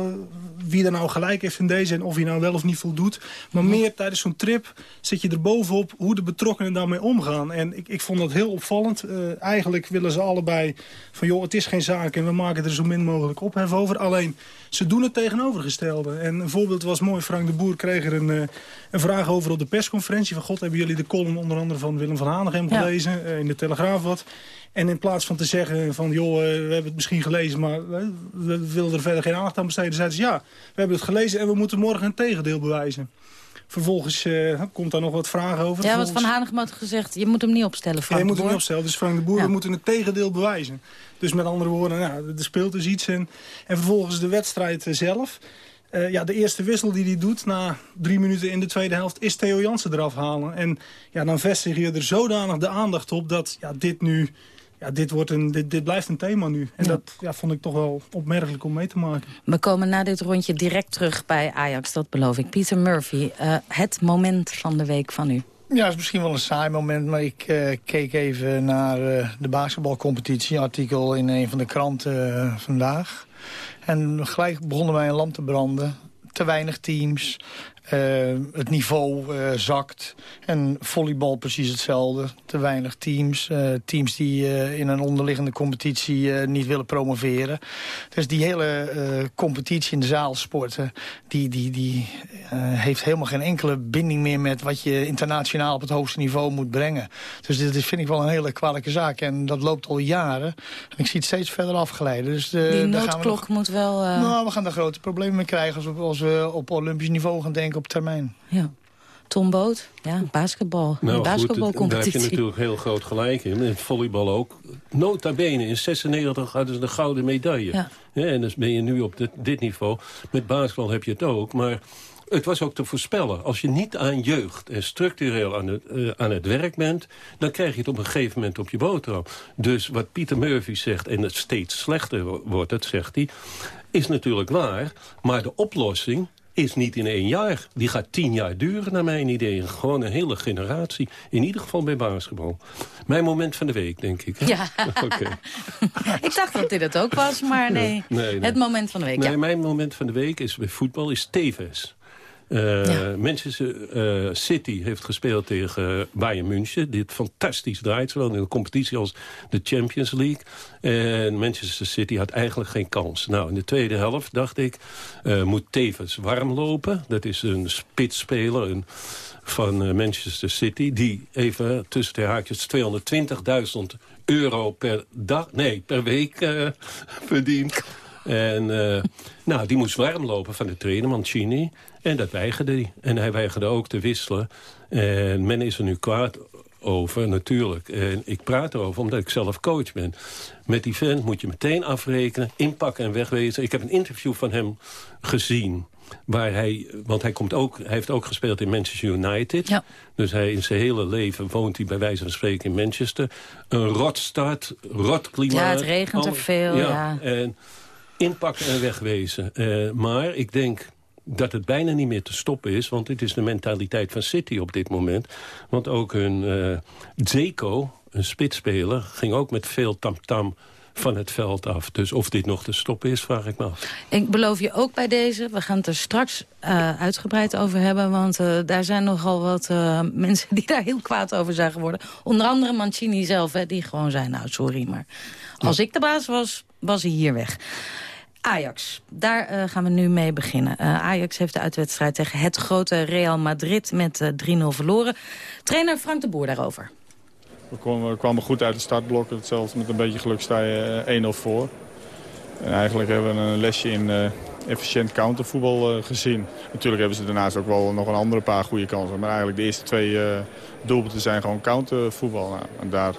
wie er nou gelijk heeft in deze... en of hij nou wel of niet voldoet. Maar meer tijdens zo'n trip zit je er bovenop hoe de betrokkenen daarmee omgaan. En ik, ik vond dat heel opvallend. Uh, eigenlijk willen ze allebei van, joh, het is geen zaak... en we maken er zo min mogelijk ophef over. Alleen, ze doen het tegenovergestelde. En een voorbeeld was mooi. Frank de Boer kreeg er een, uh, een vraag over op de persconferentie. Van, god, hebben jullie de de column onder andere van Willem van Hanegem Ja. gelezen. eh, in de Telegraaf wat. En in plaats van te zeggen van, joh, eh, we hebben het misschien gelezen... maar eh, we willen er verder geen aandacht aan besteden... zeiden ze, ja, we hebben het gelezen en we moeten morgen een tegendeel bewijzen. Vervolgens komt daar nog wat vragen over. Ja, wat Van Hanegem had gezegd, je moet hem niet opstellen, ja, Frank je moet hem niet opstellen. Dus Frank de Boer, Ja. we moeten het tegendeel bewijzen. Dus met andere woorden, nou, er speelt dus iets. En, en vervolgens de wedstrijd zelf. Eh, ja, de eerste wissel die hij doet na drie minuten in de tweede helft... is Theo Jansen eraf halen. En ja, dan vestig je er zodanig de aandacht op... dat ja, dit nu... Ja, dit, wordt een, dit, dit blijft een thema nu. En Ja. dat ja, vond ik toch wel opmerkelijk om mee te maken. We komen na dit rondje direct terug bij Ajax, dat beloof ik. Pieter Murphy, eh, het moment van de week van u. Ja, het is misschien wel een saai moment, maar ik eh, keek even naar eh, de basketbalcompetitie. Artikel in een van de kranten eh, vandaag. En gelijk begonnen wij een lamp te branden. Te weinig teams. Eh, het niveau eh, zakt. En volleybal precies hetzelfde. Te weinig teams. eh, teams die in een onderliggende competitie niet willen promoveren. Dus die hele competitie in de zaalsporten... die, die, die heeft helemaal geen enkele binding meer... met wat je internationaal op het hoogste niveau moet brengen. Dus dit is, vind ik wel een hele kwalijke zaak. En dat loopt al jaren. En ik zie het steeds verder afgeleiden. Dus, Die daar gaan we noodklok nog- moet wel... nou, we gaan daar grote problemen mee krijgen als we, als we op Olympisch niveau gaan denken op termijn. Ja. Tom Boot, ja, basketbal. Nou goed, daar heb je basketbalcompetitie. natuurlijk heel groot gelijk in. In volleybal ook. Nota bene, in 96 hadden ze de gouden medaille. Ja. en dus ben je nu op dit, dit niveau. Met basketbal heb je het ook, maar... Het was ook te voorspellen. Als je niet aan jeugd en structureel aan het, eh, aan het werk bent... dan krijg je het op een gegeven moment op je boterham. Dus wat Pieter Murphy zegt, en het steeds slechter wo- wordt, dat zegt hij... is natuurlijk waar, maar de oplossing is niet in één jaar. Die gaat tien jaar duren, naar mijn idee. Gewoon een hele generatie. In ieder geval bij basketbal. Mijn moment van de week, denk ik. hè? Ja. Ik dacht dat dit het ook was, maar nee. Nee, nee. Het moment van de week, Nee, ja. Mijn moment van de week is bij voetbal is Tevez. Eh, Manchester eh, City heeft gespeeld tegen Bayern München. Dit fantastisch draait, zowel in de competitie als de Champions League. En Manchester City had eigenlijk geen kans. Nou, in de tweede helft dacht ik, eh, moet Tevez warm lopen. Dat is een spitsspeler een, van eh, Manchester City... die even tussen de haakjes 220.000 euro per dag, nee, per week eh, verdient. En eh, nou, die moest warm lopen van de trainer, Mancini. En dat weigerde hij. En hij weigerde ook te wisselen. En men is er nu kwaad over, natuurlijk. En ik praat erover omdat ik zelf coach ben. Met die vent moet je meteen afrekenen, inpakken en wegwezen. Ik heb een interview van hem gezien. Waar hij, want hij, komt ook, hij heeft ook gespeeld in Manchester United. Dus hij in zijn hele leven woont hij bij wijze van spreken in Manchester. Een rotstad, rot klimaat. Ja, het regent er veel, ja. En inpakken en wegwezen. Eh, maar ik denk dat het bijna niet meer te stoppen is. Want het is de mentaliteit van City op dit moment. Want ook hun eh Zeko, een spitsspeler... ging ook met veel tamtam van het veld af. Dus of dit nog te stoppen is, vraag ik me af. Ik beloof je ook bij deze, we gaan het er straks eh, uitgebreid over hebben... want eh, daar zijn nogal wat mensen die daar heel kwaad over zijn geworden. Onder andere Mancini zelf, hè, die gewoon zei... nou, sorry, maar als ik de baas was, was hij hier weg. Ajax, daar eh, gaan we nu mee beginnen. Eh, Ajax heeft de uitwedstrijd tegen het grote Real Madrid met eh, 3-0 verloren. Trainer Frank de Boer daarover. We kwamen, kwamen goed uit de startblokken. Zelfs met een beetje geluk sta je eh, 1-0 voor. En eigenlijk hebben we een lesje in eh, efficiënt countervoetbal eh, gezien. Natuurlijk hebben ze daarnaast ook wel nog een andere paar goede kansen. Maar eigenlijk de eerste twee eh, doelpunten zijn gewoon countervoetbal. Nou, en daar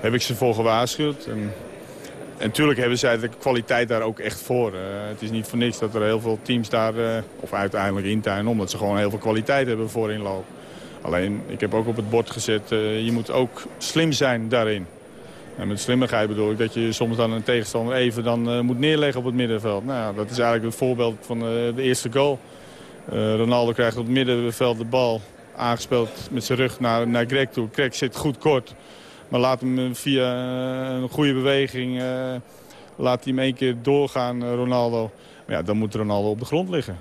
heb ik ze voor gewaarschuwd. En, en natuurlijk hebben zij de kwaliteit daar ook echt voor. Eh, het is niet voor niks dat er heel veel teams daar, eh, of uiteindelijk intuinen, omdat ze gewoon heel veel kwaliteit hebben voor inloop. Alleen, ik heb ook op het bord gezet, eh, je moet ook slim zijn daarin. En met slimmigheid bedoel ik dat je soms dan een tegenstander even dan, moet neerleggen op het middenveld. Nou, dat is eigenlijk het voorbeeld van de eerste goal. Ronaldo krijgt op het middenveld de bal aangespeeld met zijn rug naar, naar Greg toe. Greg zit goed kort, maar laat hem eh, via eh, een goede beweging... eh, laat hij hem één keer doorgaan, Ronaldo. Maar ja, dan moet Ronaldo op de grond liggen.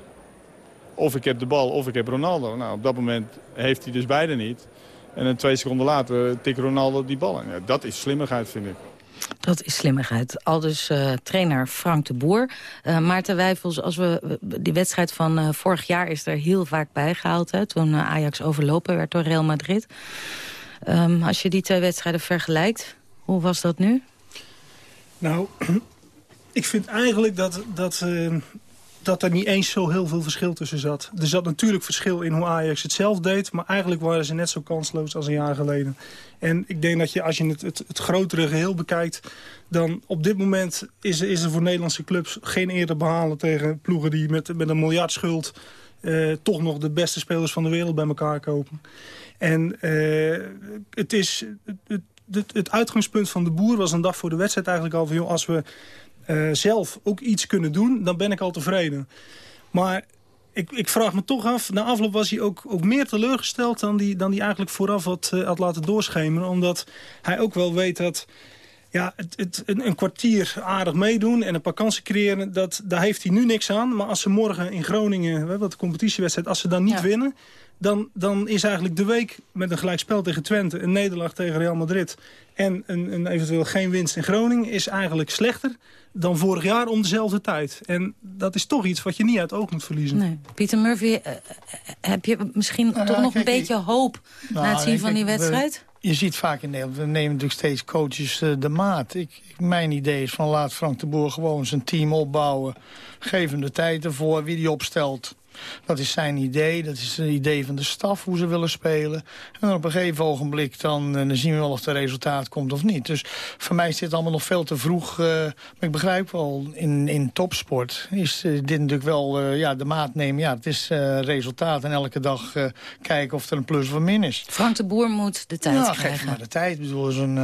Of ik heb de bal, of ik heb Ronaldo. Nou, op dat moment heeft hij dus beide niet. En dan twee seconden later tikt Ronaldo die bal in. Dat is slimmigheid, vind ik. Dat is slimmigheid. Al dus eh, trainer Frank de Boer. Uh, Maarten Wijfels, als we, die wedstrijd van vorig jaar is er heel vaak bijgehaald. Hè, toen Ajax overlopen werd door Real Madrid. Um, als je die twee wedstrijden vergelijkt, hoe was dat nu? Nou, ik vind eigenlijk dat, dat, uh, dat er niet eens zo heel veel verschil tussen zat. Er zat natuurlijk verschil in hoe Ajax het zelf deed... maar eigenlijk waren ze net zo kansloos als een jaar geleden. En ik denk dat je, als je het, het, grotere geheel bekijkt... dan op dit moment is, is er voor Nederlandse clubs geen eerder behalen... tegen ploegen die met, met een miljard schuld... Uh, toch nog de beste spelers van de wereld bij elkaar kopen. En uh, het is... Het, het, het, uitgangspunt van de boer was een dag voor de wedstrijd eigenlijk al van... Joh, als we uh, zelf ook iets kunnen doen, dan ben ik al tevreden. Maar ik, ik, vraag me toch af, na afloop was hij ook, ook meer teleurgesteld... dan hij dan die eigenlijk vooraf had, uh, had laten doorschemeren. Omdat hij ook wel weet dat ja, het, het, een, een, kwartier aardig meedoen en een paar kansen creëren... Dat, daar heeft hij nu niks aan. Maar als ze morgen in Groningen, wat de competitiewedstrijd... als ze dan niet ja. winnen, dan, dan is eigenlijk de week met een gelijkspel tegen Twente... een nederlaag tegen Real Madrid en een, een eventueel geen winst in Groningen... is eigenlijk slechter dan vorig jaar om dezelfde tijd. En dat is toch iets wat je niet uit oog moet verliezen. Nee. Pieter Murphy, uh, heb je misschien Nou, toch ja, nog kijk, een beetje hoop Nou, na het zien van die we- wedstrijd? Je ziet vaak in Nederland, we nemen natuurlijk steeds coaches eh, de maat. Ik, ik- mijn idee is van laat Frank de Boer gewoon zijn team opbouwen. Geef hem de tijd ervoor, wie die opstelt. Dat is zijn idee, dat is het idee van de staf, hoe ze willen spelen. En dan op een gegeven ogenblik dan, eh, dan zien we wel of er resultaat komt of niet. Dus voor mij is dit allemaal nog veel te vroeg. eh, maar ik begrijp wel, in, in topsport is eh, dit natuurlijk wel ja, de maat nemen. Ja, het is resultaat en elke dag kijken of er een plus of een min is. Frank de Boer moet de tijd ja, geef krijgen. hem maar de tijd. Ik bedoel, hij is een,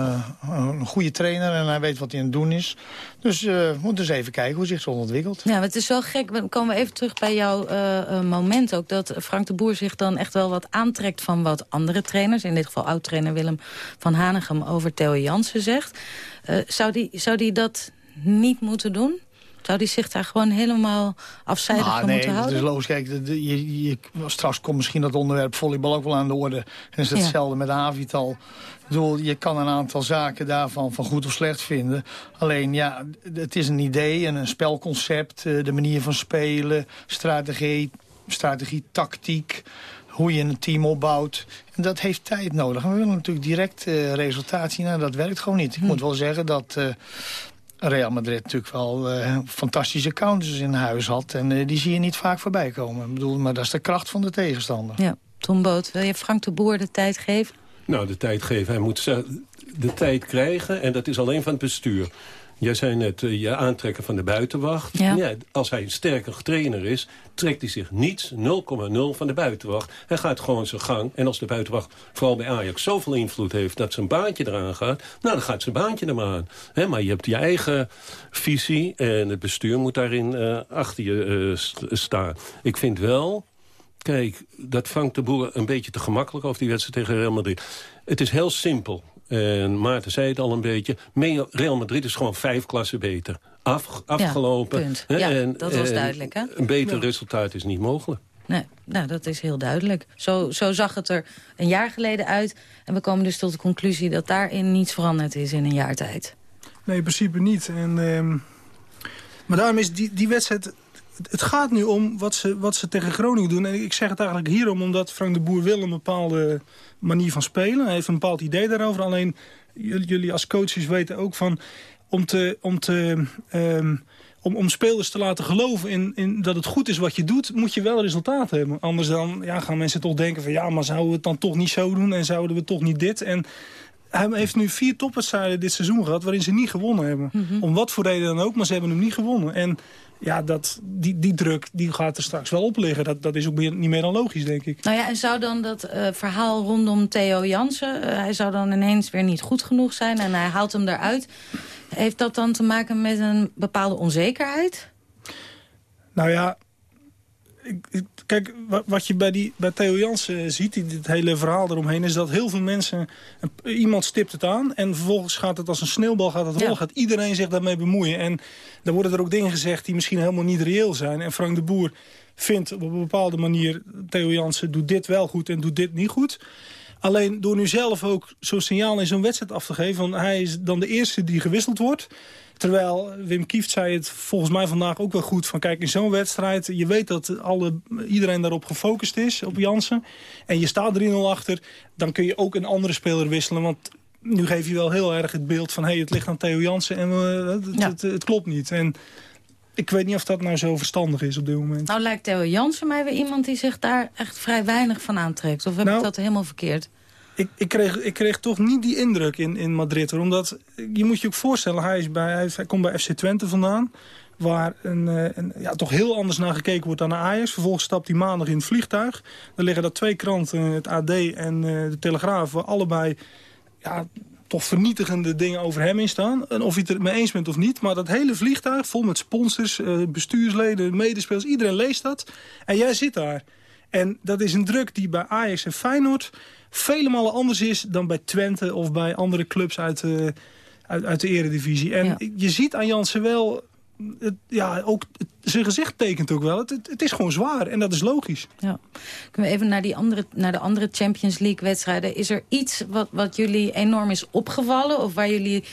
een goede trainer en hij weet wat hij aan het doen is. Dus we moeten eens even kijken hoe zich zo ontwikkelt. Ja, maar het is wel gek. Dan komen we even terug bij jouw eh, moment ook. Dat Frank de Boer zich dan echt wel wat aantrekt van wat andere trainers. In dit geval oud-trainer Willem van Hanegem over Theo Jansen zegt. Eh, zou, die, zou die dat niet moeten doen? Zou die zich daar gewoon helemaal afzijdig Ah, van nee, moeten houden? is logisch. Kijk, de- je, je, straks komt misschien dat onderwerp volleybal ook wel aan de orde. En is Ja. hetzelfde met Avital. Ik bedoel, je kan een aantal zaken daarvan van goed of slecht vinden. Alleen, ja, het is een idee en een spelconcept. eh, De manier van spelen, strategie, strategie tactiek hoe je een team opbouwt. En dat heeft tijd nodig. En we willen natuurlijk direct eh, resultaat zien. En dat werkt gewoon niet. Ik moet wel zeggen dat eh, Real Madrid natuurlijk wel eh, fantastische counters in huis had. En eh, die zie je niet vaak voorbij komen. Ik bedoel, maar dat is de kracht van de tegenstander. Ja, Tom Boot, wil je Frank de Boer de tijd geven? Nou, de tijd geven. Hij moet ze- de tijd krijgen en dat is alleen van het bestuur. Jij zei net, eh, je aantrekken van de buitenwacht. Ja. als hij een sterke trainer is, trekt hij zich niets, 0,0 van de buitenwacht. Hij gaat gewoon zijn gang. En als de buitenwacht, vooral bij Ajax, zoveel invloed heeft... dat zijn baantje eraan gaat, nou, dan gaat zijn baantje er maar aan. Maar je hebt je eigen visie en het bestuur moet daarin eh, achter je eh, st- staan. Ik vind wel... Kijk, dat Frank de Boer een beetje te gemakkelijk over die wedstrijd tegen Real Madrid. Het is heel simpel. En Maarten zei het al een beetje. Real Madrid is gewoon vijf klassen beter. Af, afgelopen. punt. Hè, Ja, en- dat was en duidelijk, hè? Een beter Ja. resultaat is niet mogelijk. Nee, nou, dat is heel duidelijk. Zo, zo zag het er een jaar geleden uit. En we komen dus tot de conclusie dat daarin niets veranderd is in een jaar tijd. Nee, in principe niet. En, ehm, maar daarom is die, die wedstrijd... het- gaat nu om wat ze, wat ze tegen Groningen doen. En ik zeg het eigenlijk hierom omdat Frank de Boer wil een bepaalde manier van spelen. Hij heeft een bepaald idee daarover. Alleen jullie, als coaches weten ook van... om, te, om, te, ehm, om, om spelers te laten geloven in, in dat het goed is wat je doet... moet je wel resultaat hebben. Anders dan ja, gaan mensen toch denken van... ja, maar zouden we het dan toch niet zo doen en zouden we toch niet dit... En, hij heeft nu vier topwedstrijden dit seizoen gehad... waarin ze niet gewonnen hebben. Om wat voor reden dan ook, maar ze hebben hem niet gewonnen. En ja, dat, die, die druk die gaat er straks wel op liggen. Dat, dat is ook meer- niet meer dan logisch, denk ik. Nou ja, en zou dan dat eh, verhaal rondom Theo Jansen... eh, hij zou dan ineens weer niet goed genoeg zijn en hij haalt hem eruit. Heeft dat dan te maken met een bepaalde onzekerheid? Nou ja, kijk, wa- wat je bij, die, bij Theo Jansen ziet, die, dit hele verhaal eromheen... is dat heel veel mensen, iemand stipt het aan... en vervolgens gaat het als een sneeuwbal gaat het rollen. Ja. Gaat iedereen zich daarmee bemoeien. En dan worden er ook dingen gezegd die misschien helemaal niet reëel zijn. En Frank de Boer vindt op een bepaalde manier... Theo Jansen doet dit wel goed en doet dit niet goed... Alleen door nu zelf ook zo'n signaal in zo'n wedstrijd af te geven... van hij is dan de eerste die gewisseld wordt... Terwijl Wim Kieft zei het volgens mij vandaag ook wel goed. Van kijk, in zo'n wedstrijd, je weet dat alle, iedereen daarop gefocust is, op Jansen. En je staat 3-0 achter, dan kun je ook een andere speler wisselen. Want nu geef je wel heel erg het beeld van... hey, het ligt aan Theo Jansen en eh, het, Ja. het, het klopt niet. En ik weet niet of dat nou zo verstandig is op dit moment. Nou lijkt Theo Jansen mij weer iemand die zich daar echt vrij weinig van aantrekt. Of heb Nou, ik dat helemaal verkeerd? Ik, ik, kreeg, ik kreeg toch niet die indruk in, in Madrid. Omdat, je moet je ook voorstellen, hij, is bij, hij komt bij FC Twente vandaan. Waar een, eh, een, ja, toch heel anders naar gekeken wordt dan naar Ajax. Vervolgens stapt hij maandag in het vliegtuig. Dan liggen daar twee kranten, het AD en eh, de Telegraaf... waar allebei ja, toch vernietigende dingen over hem in staan. En of je het er mee eens bent of niet. Maar dat hele vliegtuig, vol met sponsors, eh, bestuursleden, medespelers... iedereen leest dat. En jij zit daar. En dat is een druk die bij Ajax en Feyenoord vele malen anders is... dan bij Twente of bij andere clubs uit de, uit, uit de eredivisie. En je ziet aan Jansen wel... Het, ja, ook, het- zijn gezicht tekent ook wel. Het, het, het is gewoon zwaar en dat is logisch. Ja. Kunnen we even naar, die andere, naar de andere Champions League wedstrijden. Is er iets wat, wat jullie enorm is opgevallen? Of waar jullie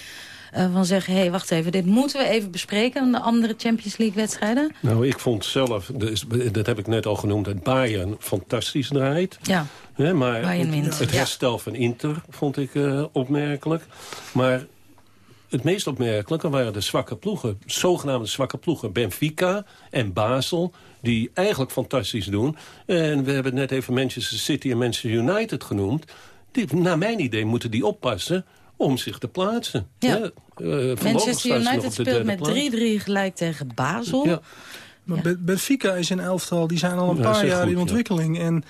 eh, van zeggen, hé, hey, wacht even, dit moeten we even bespreken... aan de andere Champions League wedstrijden? Nou, ik vond zelf, dus, dat heb ik net al genoemd, dat Bayern fantastisch draait. Ja. Hè, maar het, herstel van Inter vond ik eh, opmerkelijk. Maar het meest opmerkelijke waren de zwakke ploegen. Zogenaamde zwakke ploegen. Benfica en Basel, die eigenlijk fantastisch doen. En we hebben net even Manchester City en Manchester United genoemd. Die, naar mijn idee moeten die oppassen om zich te plaatsen. Ja. Eh, Manchester United speelt met 3-3 plaats. gelijk tegen Basel. Ja. Maar Ben- Benfica is een elftal, die zijn al een Ja, paar jaar goed, in ja. ontwikkeling. En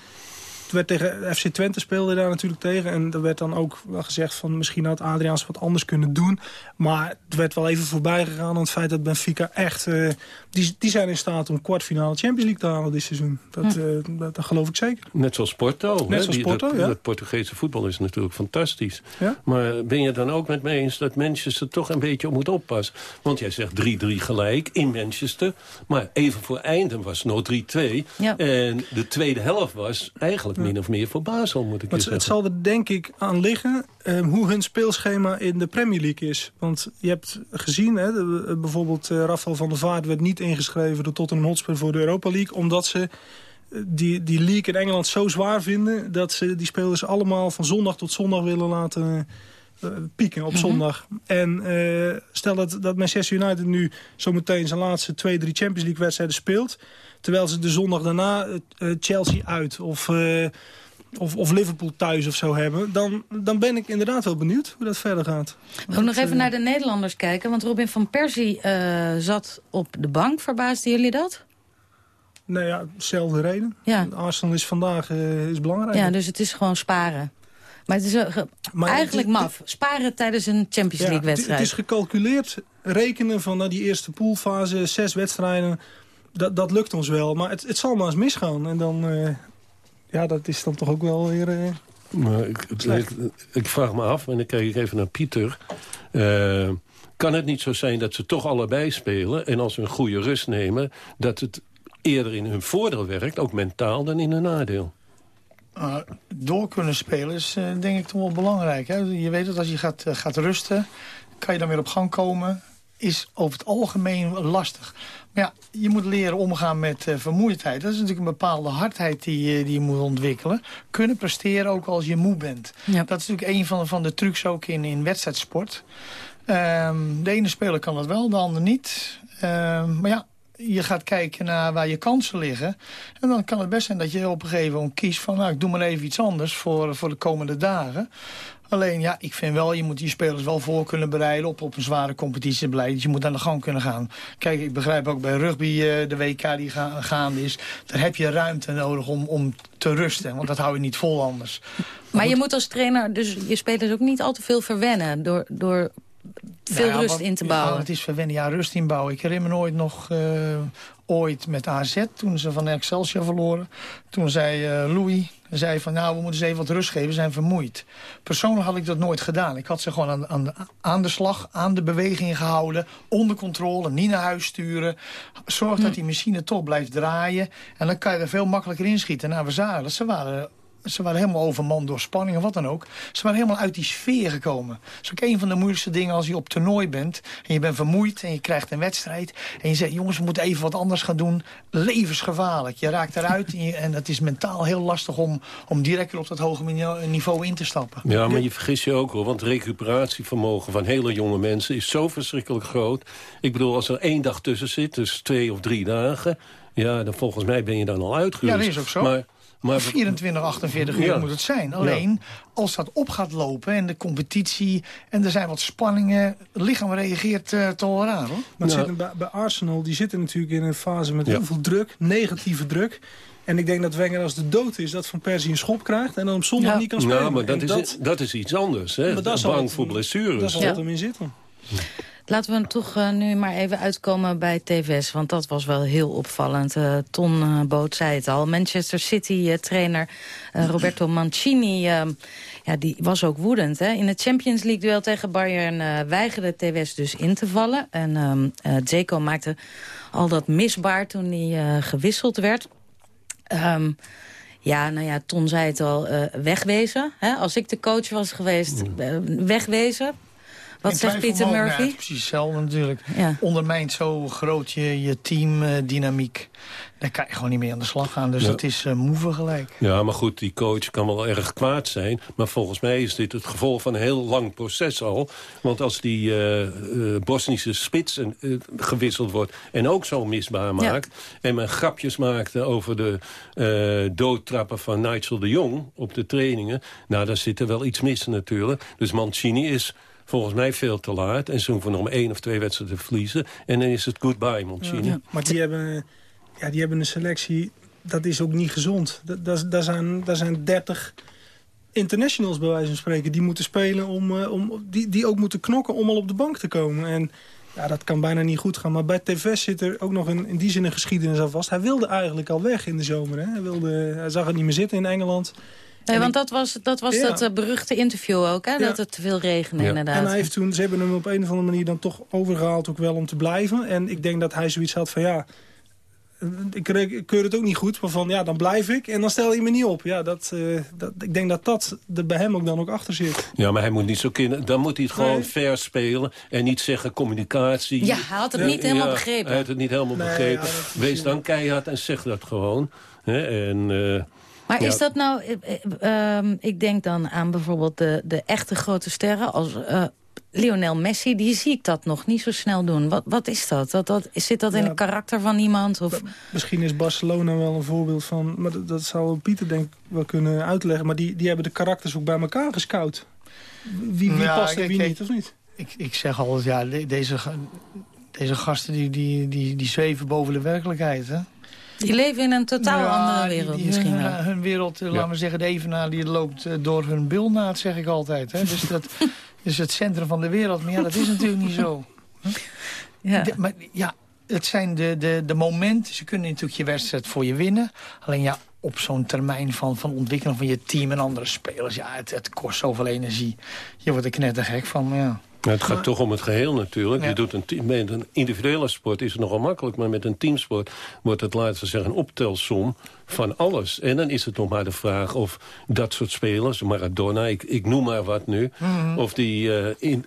werd tegen FC Twente speelde daar natuurlijk tegen. En er werd dan ook wel gezegd van misschien had Adriaans wat anders kunnen doen. Maar het werd wel even voorbij gegaan aan het feit dat Benfica echt... eh, die, die zijn in staat om kwartfinale Champions League te halen dit seizoen. Dat, eh, dat, dat geloof ik zeker. Net zoals Porto. Net hè? zoals Die- Porto, dat, ja. Het Portugese voetbal is natuurlijk fantastisch. Ja? Maar ben je dan ook met me eens dat Manchester toch een beetje op moet oppassen? Want jij zegt 3-3 gelijk in Manchester. Maar even voor einden was het nog 3-2. Ja. En de tweede helft was eigenlijk min of meer voor Basel, moet ik Maar je het, het zeggen. zal er denk ik aan liggen eh, hoe hun speelschema in de Premier League is. Want je hebt gezien, hè, de- eh, bijvoorbeeld Rafael van der Vaart werd niet ingeschreven door Tottenham Hotspur voor de Europa League. Omdat ze eh, die, die league in Engeland zo zwaar vinden dat ze die spelers allemaal van zondag tot zondag willen laten pieken op zondag. En eh, stel dat, dat Manchester United nu zometeen zijn laatste twee, drie Champions League wedstrijden speelt. Terwijl ze de zondag daarna eh, eh, Chelsea uit of... eh, of, of Liverpool thuis of zo hebben... Dan, dan ben ik inderdaad wel benieuwd hoe dat verder gaat. Ook nog even naar de Nederlanders kijken. Want Robin van Persie eh, zat op de bank. Verbaasden jullie dat? Nou ja, dezelfde reden. Ja. Arsenal is vandaag eh, is belangrijk. Ja, dus het is gewoon sparen. Maar het is ge- Maar eigenlijk het maf. Sparen tijdens een Champions Ja, League het, het is gecalculeerd rekenen van nou, die eerste poolfase, zes wedstrijden. Dat, dat lukt ons wel, maar het, het zal maar eens misgaan. En dan, eh, ja, dat is dan toch ook wel weer... eh, Maar ik, ik, Slecht. ik vraag me af, en dan kijk ik even naar Pieter... eh, kan het niet zo zijn dat ze toch allebei spelen... en als we een goede rust nemen... dat het eerder in hun voordeel werkt, ook mentaal, dan in hun nadeel? Door kunnen spelen is eh, denk ik toch wel belangrijk. Hè? Je weet dat als je gaat, eh, gaat rusten, kan je dan weer op gang komen. Is over het algemeen lastig. Maar ja, je moet leren omgaan met eh, vermoeidheid. Dat is natuurlijk een bepaalde hardheid die, je- die je moet ontwikkelen. Kunnen presteren ook als je moe bent. Dat is natuurlijk een van, van de trucs ook in, in wedstrijdsport. Ehm, de ene speler kan dat wel, de ander niet. Ehm, maar ja, je gaat kijken naar waar je kansen liggen. En dan kan het best zijn dat je op een gegeven moment kiest van... nou, ik doe maar even iets anders voor, voor de komende dagen. Alleen, ja, ik vind wel, je moet die spelers wel voor kunnen bereiden... op, op een zware competitiebeleid. Dus je moet aan de gang kunnen gaan. Kijk, ik begrijp ook bij rugby eh, de WK die ga, gaande is... daar heb je ruimte nodig om, om te rusten. Want dat hou je niet vol anders. Maar je moet als trainer dus je spelers ook niet al te veel verwennen... door, door veel Nou ja, rust in te Ja, bouwen. het is verwennen. Ja, rust inbouwen. Ik herinner me ooit nog eh, ooit met AZ, toen ze van Excelsior verloren. Toen zei eh, Louis, zei van nou, we moeten ze even wat rust geven, we zijn vermoeid. Persoonlijk had ik dat nooit gedaan. Ik had ze gewoon aan, aan, de, aan de slag, aan de beweging gehouden. Onder controle, niet naar huis sturen. Zorg dat die machine toch blijft draaien. En dan kan je er veel makkelijker inschieten. Nou, we zagen dat ze waren ze waren helemaal overmand door spanning of wat dan ook. Ze waren helemaal uit die sfeer gekomen. Dat is ook een van de moeilijkste dingen als je op toernooi bent... en je bent vermoeid en je krijgt een wedstrijd... en je zegt, jongens, we moeten even wat anders gaan doen. Levensgevaarlijk. Je raakt eruit en, je- en het is mentaal heel lastig... om, om direct weer op dat hoge niveau- niveau in te stappen. Ja, maar je vergis je ook hoor, want het recuperatievermogen van hele jonge mensen is zo verschrikkelijk groot. Ik bedoel, als er één dag tussen zit, dus twee of drie dagen, ja, dan volgens mij ben je dan al uitgerust. Ja, dat is ook zo. Maar, maar 24, 48 uur Ja. moet het zijn. Alleen, als dat op gaat lopen en de competitie... en er zijn wat spanningen, het lichaam reageert eh toch wel raar, hoor. Maar het zit bij, bij Arsenal, die zitten natuurlijk in een fase met heel veel druk, negatieve druk. En ik denk dat Wenger als de dood is, dat Van Persie een schop krijgt en dan op zondag niet kan spelen. Nou, maar dat En is, dat is iets anders, hè? Maar Bang voor blessures. Daar zal Ja. het hem in zitten. Laten we toch eh, nu maar even uitkomen bij TVS. Want dat was wel heel opvallend. Eh, Ton eh, Boot zei het al. Manchester City-trainer Roberto Mancini... ja, die was ook woedend. Hè? In het Champions League-duel tegen Bayern weigerde TVS dus in te vallen. En Dzeko maakte al dat misbaar toen hij gewisseld werd. Ehm, ja, nou ja, Ton zei het al, wegwezen. Hè? Als ik de coach was geweest, eh, wegwezen. Wat In zegt Pieter Murphy? ja, het is precies hetzelfde natuurlijk. Ja. Ondermijnt zo groot je, je teamdynamiek. Dan kan je gewoon niet meer aan de slag gaan. Dus Ja. dat is eh moeven gelijk. Ja, maar goed, die coach kan wel erg kwaad zijn. Maar volgens mij is dit het gevolg van een heel lang proces al. Want als die eh, eh, Bosnische spits eh, gewisseld wordt... en ook zo misbaar maakt... en men grapjes maakte over de eh, doodtrappen van Nigel de Jong... op de trainingen, nou, daar zit er wel iets mis natuurlijk. Dus Mancini is volgens mij veel te laat. En ze hoeven nog maar één of twee wedstrijden te verliezen. En dan is het goodbye, Mancini. Ja, maar die hebben, ja, die hebben een selectie, dat is ook niet gezond. Da- da- Daar zijn, daar zijn 30 internationals bij wijze van spreken die moeten spelen... Om, eh, om, die, die ook moeten knokken om al op de bank te komen. En ja, dat kan bijna niet goed gaan. Maar bij TVS zit er ook nog een, in die zin een geschiedenis aan vast. Hij wilde eigenlijk al weg in de zomer. Hè? Hij, wilde, hij zag het niet meer zitten in Engeland. Nee, want dat was dat, was Ja. dat eh, beruchte interview ook, hè? Dat het te veel regende inderdaad. En hij heeft toen, ze hebben hem op een of andere manier dan toch overgehaald ook wel om te blijven. En ik denk dat hij zoiets had van ja, ik, keur het ook niet goed. Maar van ja, dan blijf ik en dan stel je me niet op. Ja, dat, eh, dat, ik denk dat dat er bij hem ook dan ook achter zit. Ja, maar hij moet niet zo kinderen. Dan moet hij het gewoon Nee. fair spelen. En niet zeggen communicatie. Ja, hij had het niet helemaal begrepen. Hij had het niet helemaal Nee, begrepen. Wees dan keihard en zeg dat gewoon. Hè, en, eh, Maar ja. is dat nou... eh, eh, ehm, ik denk dan aan bijvoorbeeld de, de echte grote sterren als eh, Lionel Messi. Die zie ik dat nog niet zo snel doen. Wat, wat is dat? dat, dat zit dat in het karakter van iemand? Of... Misschien is Barcelona wel een voorbeeld van... maar dat, dat zou Pieter denk ik wel kunnen uitleggen. Maar die, die hebben de karakters ook bij elkaar gescout. Wie, wie Ja, past en wie kijk, niet, of niet? Ik, ik zeg altijd, ja, de- deze, deze gasten die, die, die, die zweven boven de werkelijkheid. Hè? Die leven in een totaal Ja, andere wereld die- misschien hun, wel. Hun wereld, eh, Ja. laten we zeggen, de evenaar die loopt eh, door hun bilnaad, zeg ik altijd. Hè? Dus dat is het centrum van de wereld. Maar ja, dat is natuurlijk niet zo. Ja. De- maar ja, het zijn de, de, de momenten. Ze kunnen natuurlijk je wedstrijd voor je winnen. Alleen ja, op zo'n termijn van, van ontwikkeling van je team en andere spelers... ja, het, het kost zoveel energie. Je wordt er knettergek van, ja. Het gaat toch om het geheel natuurlijk. Ja. Je doet een, team- met een individuele sport is het nogal makkelijk... maar met een teamsport wordt het, laten we zeggen, een optelsom van alles. En dan is het nog maar de vraag of dat soort spelers... Maradona, ik, ik noem maar wat nu... Mhm. of die eh, in,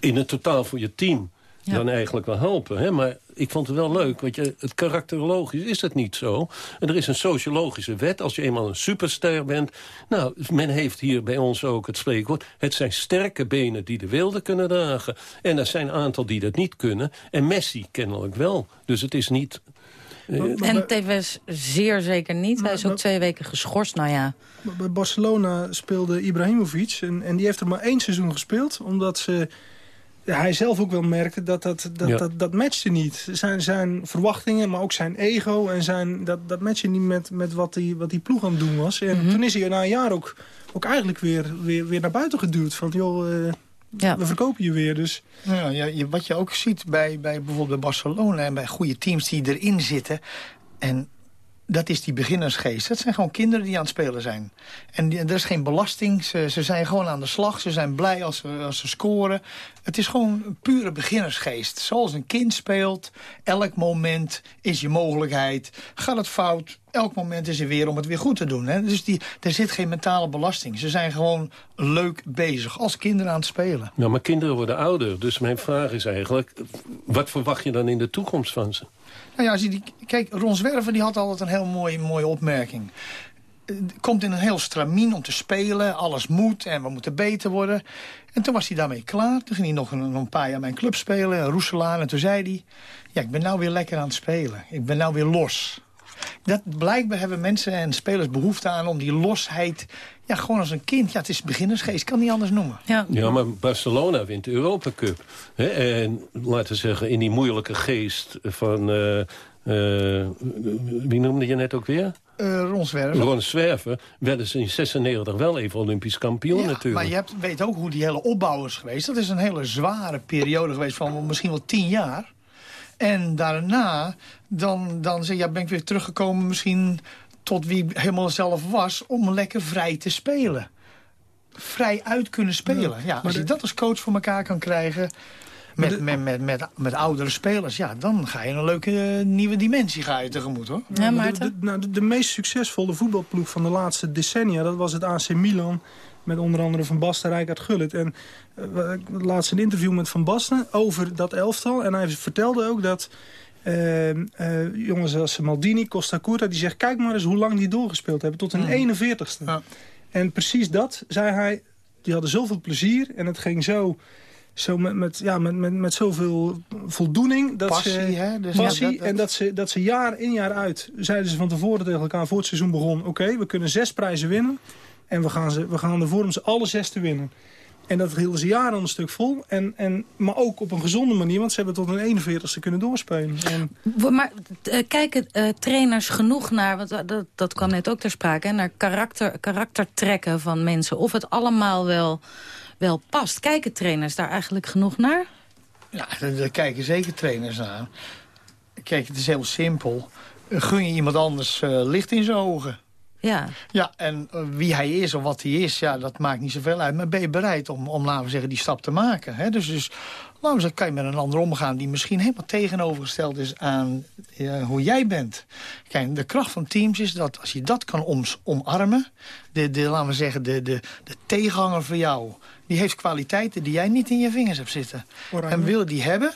in het totaal voor je team Ja. dan eigenlijk wel helpen. Hè? Maar ik vond het wel leuk, want je, het karakterologisch is het niet zo. En er is een sociologische wet. Als je eenmaal een superster bent... Nou, men heeft hier bij ons ook het spreekwoord... het zijn sterke benen die de wilde kunnen dragen. En er zijn een aantal die dat niet kunnen. En Messi kennelijk wel. Dus het is niet... eh, En TVS zeer zeker niet. Hij is ook twee weken geschorst. Nou ja, Bij Barcelona speelde Ibrahimovic en, en die heeft er maar één seizoen gespeeld. Omdat ze, hij zelf ook wel merkte dat dat, dat, Ja. dat, dat matchte niet. Zijn, zijn verwachtingen, maar ook zijn ego. En zijn, dat, dat matchte niet met, met wat, die, wat die ploeg aan het doen was. En toen is hij na een jaar ook, ook eigenlijk weer, weer, weer naar buiten geduwd. Van joh, eh, Ja. we verkopen je weer. Dus Nou ja, ja, je- wat je ook ziet bij, bij bijvoorbeeld bij Barcelona en bij goede teams die erin zitten. En dat is die beginnersgeest. Dat zijn gewoon kinderen die aan het spelen zijn. En er is geen belasting. Ze, ze zijn gewoon aan de slag. Ze zijn blij als ze, als ze scoren. Het is gewoon pure beginnersgeest. Zoals een kind speelt. Elk moment is je mogelijkheid. Gaat het fout? Elk moment is er weer om het weer goed te doen. Hè? Dus die, er zit geen mentale belasting. Ze zijn gewoon leuk bezig, als kinderen aan het spelen. Nou, maar kinderen worden ouder. Dus mijn vraag is eigenlijk... wat verwacht je dan in de toekomst van ze? Nou ja, als je die, kijk, Ron Zwerver die had altijd een heel mooie, mooie opmerking. Eh, Komt in een heel stramien om te spelen, alles moet en we moeten beter worden. En toen was hij daarmee klaar. Toen ging hij nog een, een paar jaar mijn club spelen, Roeselaar. En toen zei hij, ja, ik ben nou weer lekker aan het spelen. Ik ben nou weer los. Dat, blijkbaar hebben mensen en spelers behoefte aan om die losheid... Ja, gewoon als een kind. Ja, het is beginnersgeest. Ik kan het niet anders noemen. Ja. Ja, maar Barcelona wint de Europa Cup. Hè? En laten we zeggen, in die moeilijke geest van... eh, eh, wie noemde je net ook weer? Eh Ron Zwerver. Ron Zwerver werden ze in 96 wel even Olympisch kampioen Ja, natuurlijk. maar je hebt, weet ook hoe die hele opbouw is geweest. Dat is een hele zware periode geweest van misschien wel tien jaar. En daarna, dan, dan zeg, je, ja, ben ik weer teruggekomen misschien tot wie helemaal zelf was... om lekker vrij te spelen. Vrij uit kunnen spelen. Ja, als je dat als coach voor elkaar kan krijgen... Met, met, met, met, met oudere spelers, ja, dan ga je een leuke eh, nieuwe dimensie ga je tegemoet, hoor. Ja, maar de, de, nou, de, de meest succesvolle voetbalploeg van de laatste decennia... dat was het AC Milan met onder andere Van Basten en Rijkaard Gullit. En uh, had laatst een interview met Van Basten over dat elftal. En hij vertelde ook dat eh, eh, jongens als Maldini, Costa Curta... die zegt, kijk maar eens hoe lang die doorgespeeld hebben. Tot een 41ste. En precies dat, zei hij, die hadden zoveel plezier... en het ging zo... Zo met, met, ja, met, met, met zoveel voldoening. Dat Passie, ze, hè? Dus passie ja, dat- dat- En dat ze, dat ze jaar in jaar uit, zeiden ze van tevoren tegen elkaar... voor het seizoen begon, oké, we kunnen zes prijzen winnen... en we gaan, ze, we gaan ervoor om ze alle zes te winnen. En dat hielden ze jaren een stuk vol. En, en, maar ook op een gezonde manier, want ze hebben tot een 41ste kunnen doorspelen. En, Maar eh, kijken eh, trainers genoeg naar, want dat- dat, dat kwam net ook ter sprake... Hè, naar karakter, karaktertrekken van mensen. Of het allemaal wel, wel past. Kijken trainers daar eigenlijk genoeg naar? Ja, daar, kijken zeker trainers naar. Kijk, het is heel simpel. Gun je iemand anders eh, licht in zijn ogen? Ja. Ja, en eh, wie hij is of wat hij is, ja, dat maakt niet zoveel uit. Maar ben je bereid om, om laten we zeggen, die stap te maken? Hè? Dus, dus laten we zeggen, kan je met een ander omgaan... die misschien helemaal tegenovergesteld is aan eh, hoe jij bent. Kijk, de kracht van teams is dat als je dat kan oms- omarmen... De, de, laten we zeggen, de, de, de tegenhanger voor jou... die heeft kwaliteiten die jij niet in je vingers hebt zitten. Oranje. En wil die hebben...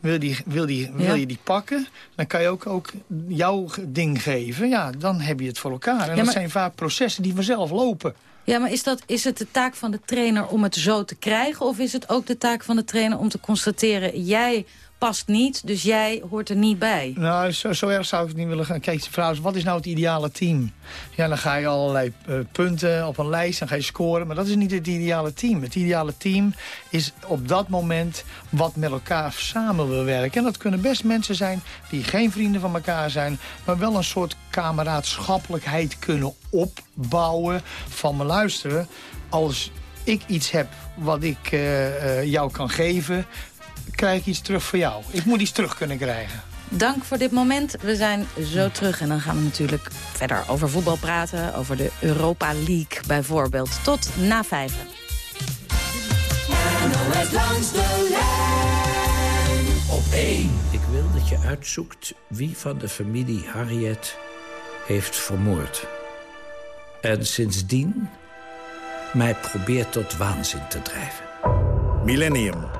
Wil, die, wil, die, wil Ja. je die pakken, dan kan je ook, ook jouw ding geven. Ja, dan heb je het voor elkaar. En Ja, dat zijn vaak processen die vanzelf lopen. Ja, maar is, dat, is het de taak van de trainer om het zo te krijgen? Of is het ook de taak van de trainer om te constateren... jij past niet, dus jij hoort er niet bij? Nou, zo, zo erg zou ik het niet willen gaan. Kijk, de vraag is, wat is nou het ideale team? Ja, dan ga je allerlei eh, punten op een lijst, dan ga je scoren. Maar dat is niet het ideale team. Het ideale team is op dat moment wat met elkaar samen wil werken. En dat kunnen best mensen zijn die geen vrienden van elkaar zijn... maar wel een soort kameraadschappelijkheid kunnen opbouwen. Van me luisteren, als ik iets heb wat ik eh, eh, jou kan geven... krijg ik iets terug voor jou. Ik moet iets terug kunnen krijgen. Dank voor dit moment. We zijn zo terug en dan gaan we natuurlijk verder over voetbal praten. Over de Europa League bijvoorbeeld. Tot na vijven. NOS langs de lijn Op één. Ik wil dat je uitzoekt wie van de familie Harriet heeft vermoord. En sindsdien mij probeert tot waanzin te drijven. Millennium.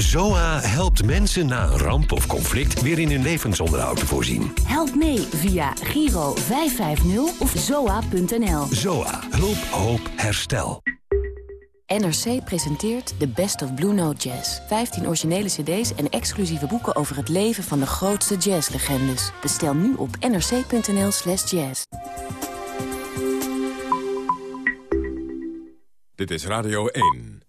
ZOA helpt mensen na een ramp of conflict weer in hun levensonderhoud te voorzien. Help mee via Giro 550 of zoa.nl. ZOA. Hulp, hoop, herstel. NRC presenteert The Best of Blue Note Jazz. 15 originele cd's en exclusieve boeken over het leven van de grootste jazzlegendes. Bestel nu op nrc.nl slash jazz. Dit is Radio 1.